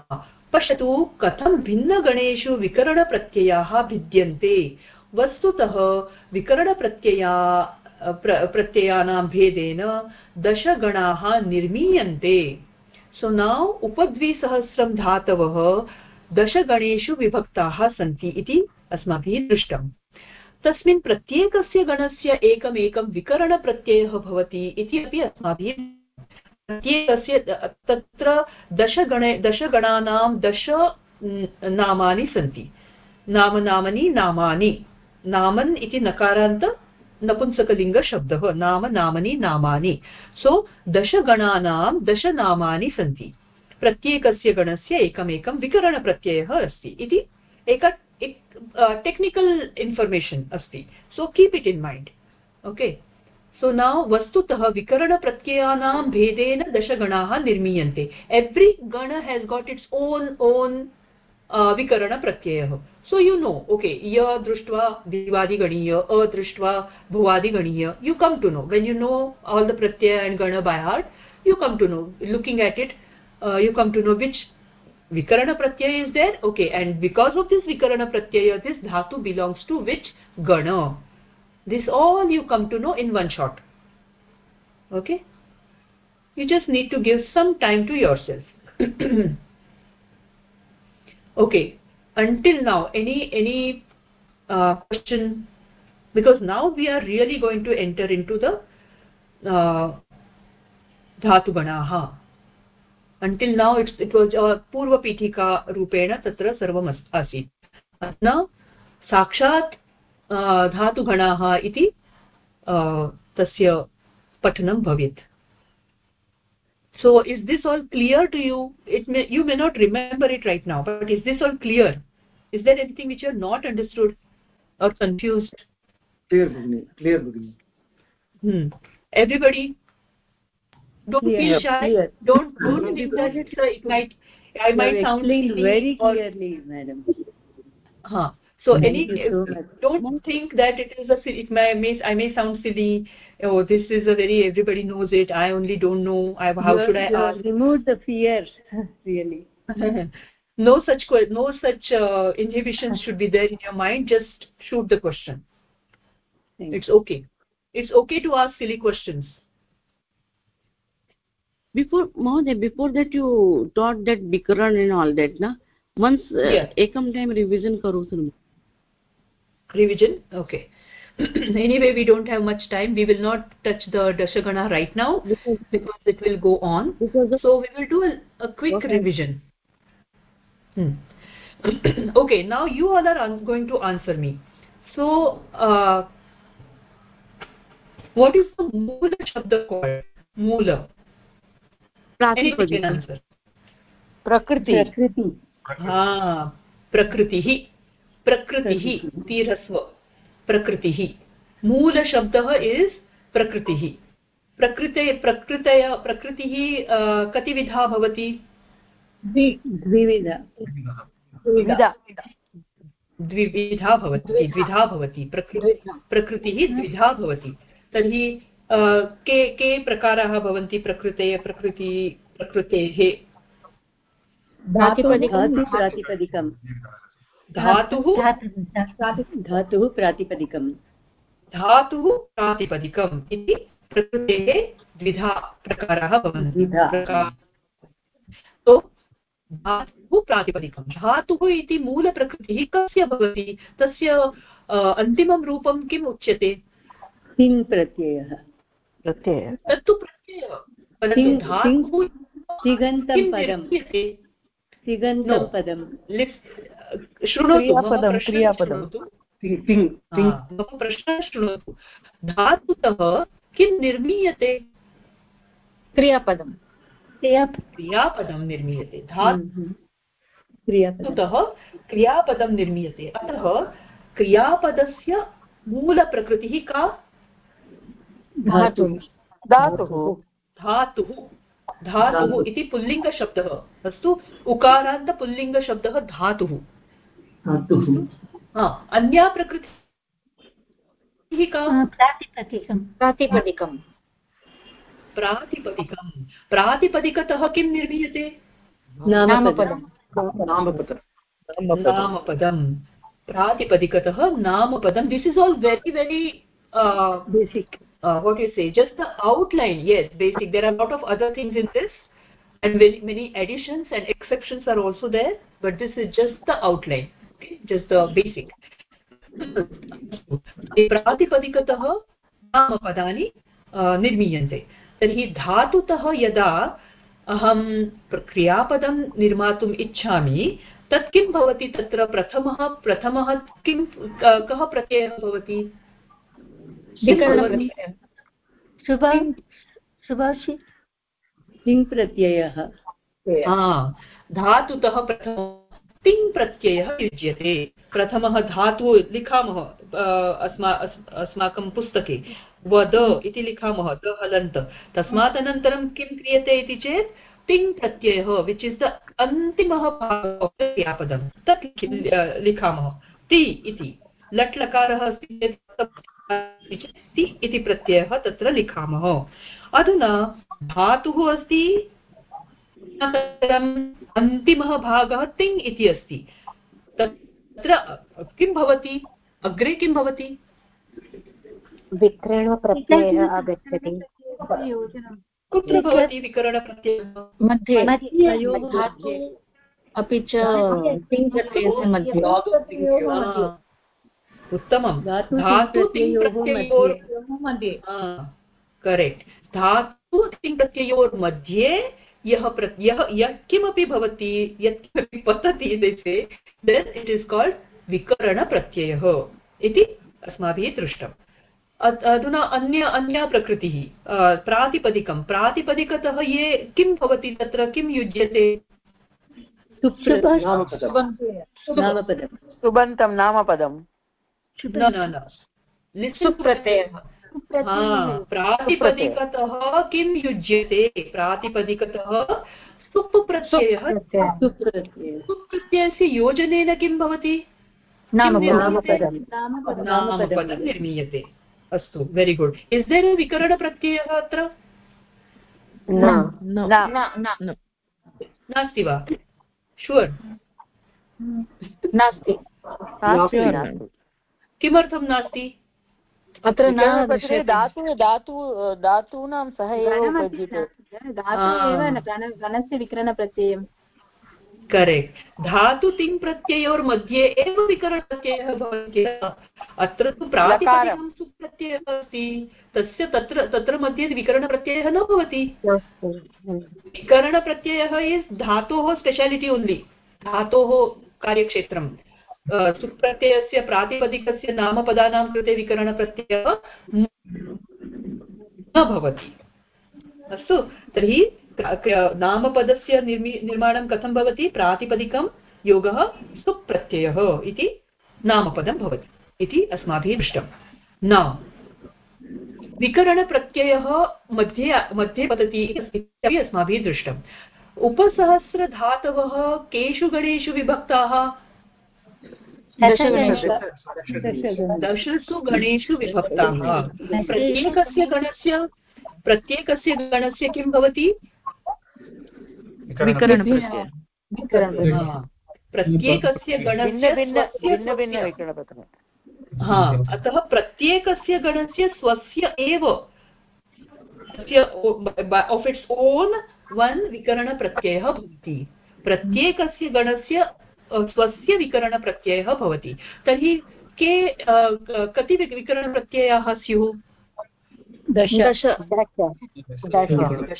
पश्यतु, कथं भिन्नगणेषु विकरणप्रत्ययाः भिद्यन्ते? वस्तुतः विकरणप्रत्यया, प्र, प्रत्ययानां भेदेन दशगणाः निर्मीयन्ते। सो नौ उपद्विसहस्रं धातवः दशगणेषु विभक्ताः सन्ति इति अस्माभिः दृष्टम्। तस्मिन् प्रत्येकस्य गणस्य एकमेकं विकरणप्रत्ययः भवति इति अपि अस्माभिः प्रत्येकस्य तत्र दशगणे, दशगणानां दश नामानि सन्ति। नाम नामनि, नामानि। नामन् इति नकारान्त, नपुंसकलिङ्गशब्दः। नाम नामनि, नामानि। सो, दशगणानां दशनामानि सन्ति। प्रत्येकस्य गणस्य एकमेकं विकरणप्रत्ययः अस्ति। इति एक टेक्निकल् इन्फर्मेशन् अस्ति so keep it in mind okay so now वस्तुतः विकरणप्रत्ययानां भेदेन दशगणाः निर्मीयन्ते एव्री गण has got it's own own विकरणप्रत्ययः सो यु नो ओके य दृष्ट्वा दिवादिगणीय अ भुवादिगणीय you come to know when you know all the Pratyaya and गण by heart you come to know looking at it uh, you come know which vikarana pratyaya is there okay and because of this vikarana pratyaya this dhatu belongs to which? Gana. This all you come to know in one shot. Okay? You just need to give some time to yourself. Okay until now any any uh, question? Because now we are really going to enter into the uh, dhatu ganaha until now it's it was पूर्वपीठिकारूपेण तत्र सर्वम् अस् आसीत् अधुना साक्षात् धातुगणाः इति तस्य पठनं भवेत् so is this all clear to you it may you may not remember it right now but is this all clear is there anything which are not understood or confused clear clear everybody don't feel shy. Don't don't think that it might i might sound very clearly or, madam. Huh. So Thank any so don't think that it is a it may, may i may sound silly. Oh this is a very everybody knows it. I only don't know. I, how you should i ask? remove the fear really. No such no such uh, inhibitions should be there in your mind. Just shoot the question. Thank it's okay. It's okay to ask silly questions before Mahoday, before that you taught that bikaran and all that na? Once uh, yeah. ekam time revision karo sir. Revision? Okay. Anyway we don't have much time. We will not touch the dashagana right now because, because it will go on. So we will do a, a quick okay. revision. Hmm. okay now you all are going to answer me. So uh, what is the moola shabda called? Moola प्रकृति। हा प्रकृतिः प्रकृतिः तीरस्व प्रकृतिः। मूलशब्दः is प्रकृतिः। प्रकृते प्रकृतय प्रकृतिः कतिविधा भवति? द्विविधा। द्विविधा। भवति द्विधा भवति। प्रकृति प्रकृतिः द्विधा भवति। तर्हि के के प्रकाराः भवन्ति प्रकृते प्रकृति प्रकृतेः? प्रातिपदिकं धातुः धातुः प्रातिपदिकं धातुः? प्रातिपदिकम्। इति प्रकृतेः द्विधा प्रकाराः भवन्ति। तो धातुः प्रातिपदिकं धातुः इति मूलप्रकृतिः कस्य भवति? तस्य अन्तिमं रूपं किम् उच्यते? तिङ् प्रत्ययः। प्रत्ययः। तत्तु प्रत्ययः। परन्तु धातुः तिगन्तं पदं तिगन्तं पदं शृणोतु मम प्रश्नः शृणोतु धातुतः किं निर्मीयते? क्रियापदम्। क्रियापदं निर्मीयते। धातुतः क्रियापदं निर्मीयते। अतः क्रियापदस्य मूलप्रकृतिः का? धातुः। धातुः। धातुः। धातुः। इति पुल्लिङ्गशब्दः। अस्तु उकारान्तपुल्लिङ्गशब्दः धातुः। धातुः। हा, अन्या प्रकृतिः का प्रातिपदिकं प्रातिपदिकं प्रातिपदिकं प्रातिपदिकतः किं निर्मीयते? नामपदं नामपदं प्रातिपदिकतः नामपदं this is all very very basic uh, what do you say just the outline yes basic there are a lot of other things in this and very many additions and exceptions are also there but this is just the outline okay? just the basic प्रातिपदिकतः नामपदानि निर्मीयन्ते तर्हि धातुतः यदा अहं क्रियापदं निर्मातुम् इच्छामि तत् किं भवति तत्र प्रथमः प्रथमः किं कः प्रत्ययः भवति सुभाषि तिङ् प्रत्ययः? धातुतः प्रथम। तिङ् प्रत्ययः युज्यते। प्रथमः धातु लिखामः अस्मा अस्माकं पुस्तके। वद इति लिखामः द हलन्त। तस्मात् अनन्तरं किं क्रियते इति चेत् तिङ् प्रत्ययः विच् इस् द अन्तिमः क्रियापदं। तत् लिखामः। ति इति। लट् लकारः अस्ति चेत् इति प्रत्ययः तत्र लिखामः। अधुना धातुः अस्ति अन्तिमः भागः तिङ् इति अस्ति। तत्र किं भवति? अग्रे किं भवति? आगच्छति। कुत्र भवति विकरणप्रत्ययः? अपि च मध्ये। उत्तमं। धातु मध्ये। करेक्ट् धातु तिङ्प्रत्ययोर्मध्ये यः प्रत्ययः यः किमपि भवति यत् किमपि पतति देन् इट् इस् काल्ड् विकरणप्रत्ययः इति अस्माभिः दृष्टम्। अधुना अन्य अन्या प्रकृतिः प्रातिपदिकं। प्रातिपदिकतः ये किं भवति तत्र? किं युज्यते? सुबन्तं नामपदं न न न। सुप्रत्ययः प्रातिपदिकतः किं युज्यते? प्रातिपदिकतः सुप् प्रत्ययः सुप्रत्ययस्य योजनेन किं भवति? नामपदं। निर्मीयते। अस्तु very good is there a विकरणप्रत्ययः अत्र? नास्ति वा? शुवर् नास्ति। किमर्थं नास्ति? अत्र न धातु धातु धातूनां सह एव गणस्य विकरणप्रत्ययं करेक्ट्। धातु तिङ् प्रत्ययोर्मध्ये एव विकरणप्रत्ययः भवति किल? अत्र तु प्रातिपदिकं सुप्रत्ययः अस्ति। तस्य तत्र तत्र मध्ये विकरणप्रत्ययः न भवति विकरणप्रत्ययः इस् धातोः स्पेशालिटि ओन्लि धातोः कार्यक्षेत्रं सुप्रत्ययस्य प्रातिपदिकस्य नामपदानां कृते विकरणप्रत्ययः न भवति। अस्तु, तर्हि नामपदस्य निर्मि, निर्माणं कथं भवति? प्रातिपदिकं योगः सुप्रत्ययः इति नामपदं भवति इति अस्माभिः दृष्टं। न। विकरणप्रत्ययः मध्ये मध्ये पतति इति अस्माभिः दृष्टम्। उपसहस्रधातवः केषु गणेषु विभक्ताः दशसु गणेषु विभक्ताः। प्रत्येकस्य गणस्य प्रत्येकस्य गणस्य किं भवति? प्रत्येकस्य गणस्य हा। अतः प्रत्येकस्य गणस्य स्वस्य एव। आफ् इट्स् ओन् वन् विकरणप्रत्ययः भवति। प्रत्येकस्य गणस्य स्वस्य विकरणप्रत्ययः भवति। तर्हि के कति विकरणप्रत्ययाः स्युः? दश। दश।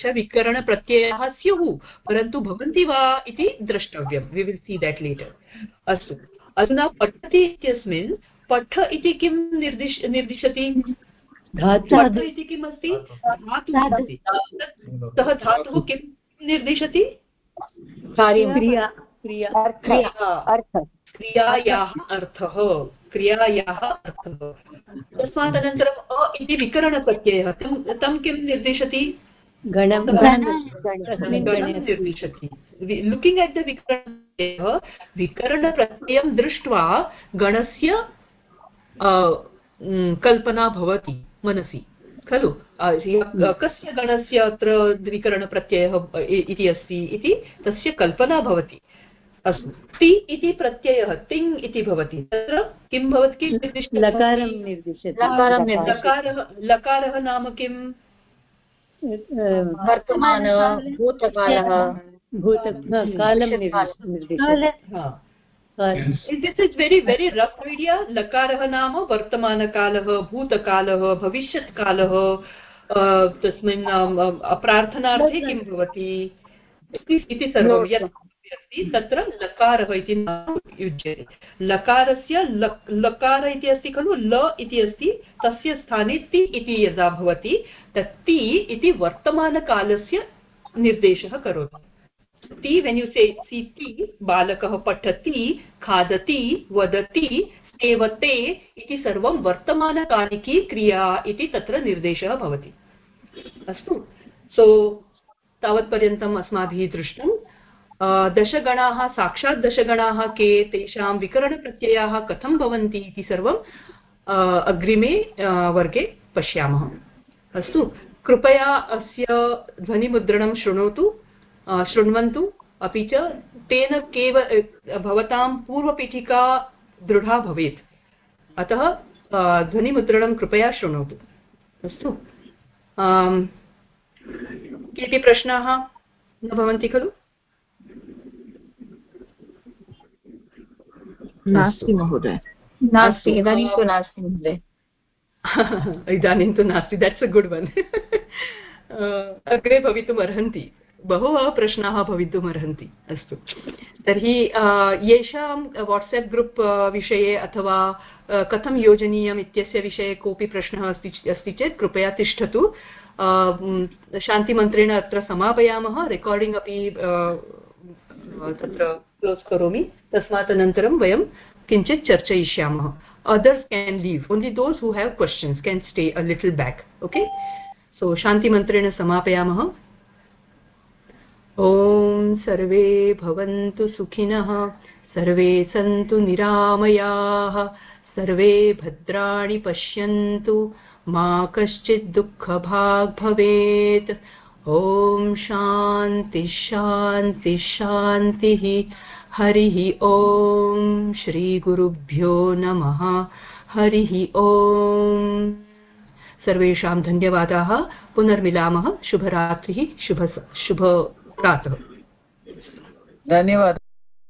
विकरणप्रत्ययाः स्युः। परन्तु भवन्ति वा इति द्रष्टव्यं। We will see that later अस्तु। अधुना पठति इत्यस्मिन् पठ इति किं निर्दिश निर्दिशति? धातु इति किम् अस्ति? धातुः सः धातुः किं निर्दिशति? क्रिया क्रियायाः अर्थः क्रियायाः अर्थः। तस्मात् अनन्तरम् अ इति विकरणप्रत्ययः तं तं किं निर्दिशति? गणं निर्दिशति। लुकिङ्ग् एट् द विकरणप्रत्ययः विकरणप्रत्ययं दृष्ट्वा गणस्य कल्पना भवति मनसि। खलु? कस्य गणस्य अत्र विकरणप्रत्ययः इति अस्ति इति तस्य कल्पना भवति। अस्तु ति इति प्रत्ययः तिङ् इति भवति। तत्र किं भवति किं लकारं निर्दिशति। लकारः लकारः। नाम किम्? वर्तमानः भूतकालः। भूत कालं निर्दिशति this is very very rough idea लकारः नाम वर्तमानकालः भूतकालः भविष्यत्कालः तस्मिन् प्रार्थनार्थे किं भवति? इति सर्वं यत् अस्ति तत्र लकारः इति नाम युज्यते। लकारस्य लकार इति अस्ति खलु, ल इति अस्ति, तस्य स्थाने ति इति यदा भवति तत् ति इति वर्तमानकालस्य निर्देशः करोति। ति वेन् यु से सि ति, बालकः पठति, खादति, वदति, सेवते इति सर्वं वर्तमानकालिकी क्रिया इति तत्र निर्देशः भवति। अस्तु। सो तावत्पर्यन्तम् अस्माभिः दृष्टं दशगणाः, साक्षात् दशगणाः के तेषां विकरणप्रत्ययाः कथं भवन्ति इति सर्वम् अग्रिमे वर्गे पश्यामः। अस्तु, कृपया अस्य ध्वनिमुद्रणं शृणोतु शृण्वन्तु। अपि च तेन केव भवतां पूर्वपीठिका दृढा भवेत्। अतः ध्वनिमुद्रणं कृपया शृणोतु। अस्तु केऽपि प्रश्नाः न भवन्ति खलु? नास्ति महोदय नास्ति इदानीं तु नास्ति महोदय इदानीं तु नास्ति देट्स् अ गुड् वन् अग्रे भवितुम् अर्हन्ति बहवः प्रश्नाः भवितुम् अर्हन्ति अस्तु। तर्हि येषां वाट्सेप् ग्रुप् विषये अथवा कथं योजनीयम् इत्यस्य विषये कोऽपि प्रश्नः अस्ति अस्ति चेत् कृपया तिष्ठतु। शान्तिमन्त्रेण अत्र समापयामः। रेकार्डिङ्ग् अपि तत्र क्लोस् करोमि, तस्मात् अनन्तरं वयं किञ्चित् चर्चयिष्यामः. Others can leave only those who have questions can stay a little back okay so शान्तिमन्त्रेण समापयामः. ॐ सर्वे भवन्तु सुखिनः, सर्वे सन्तु निरामयाः, सर्वे भद्राणि पश्यन्तु, मा कश्चित् दुःखभाग् भवेत्। ॐ शान्ति शान्ति शान्तिः हरिः ॐ श्रीगुरुभ्यो नमः। हरिः ॐ सर्वेषां धन्यवादाः। पुनर्मिलामः। शुभरात्रिः। शुभ शुभ प्रातः। धन्यवादः।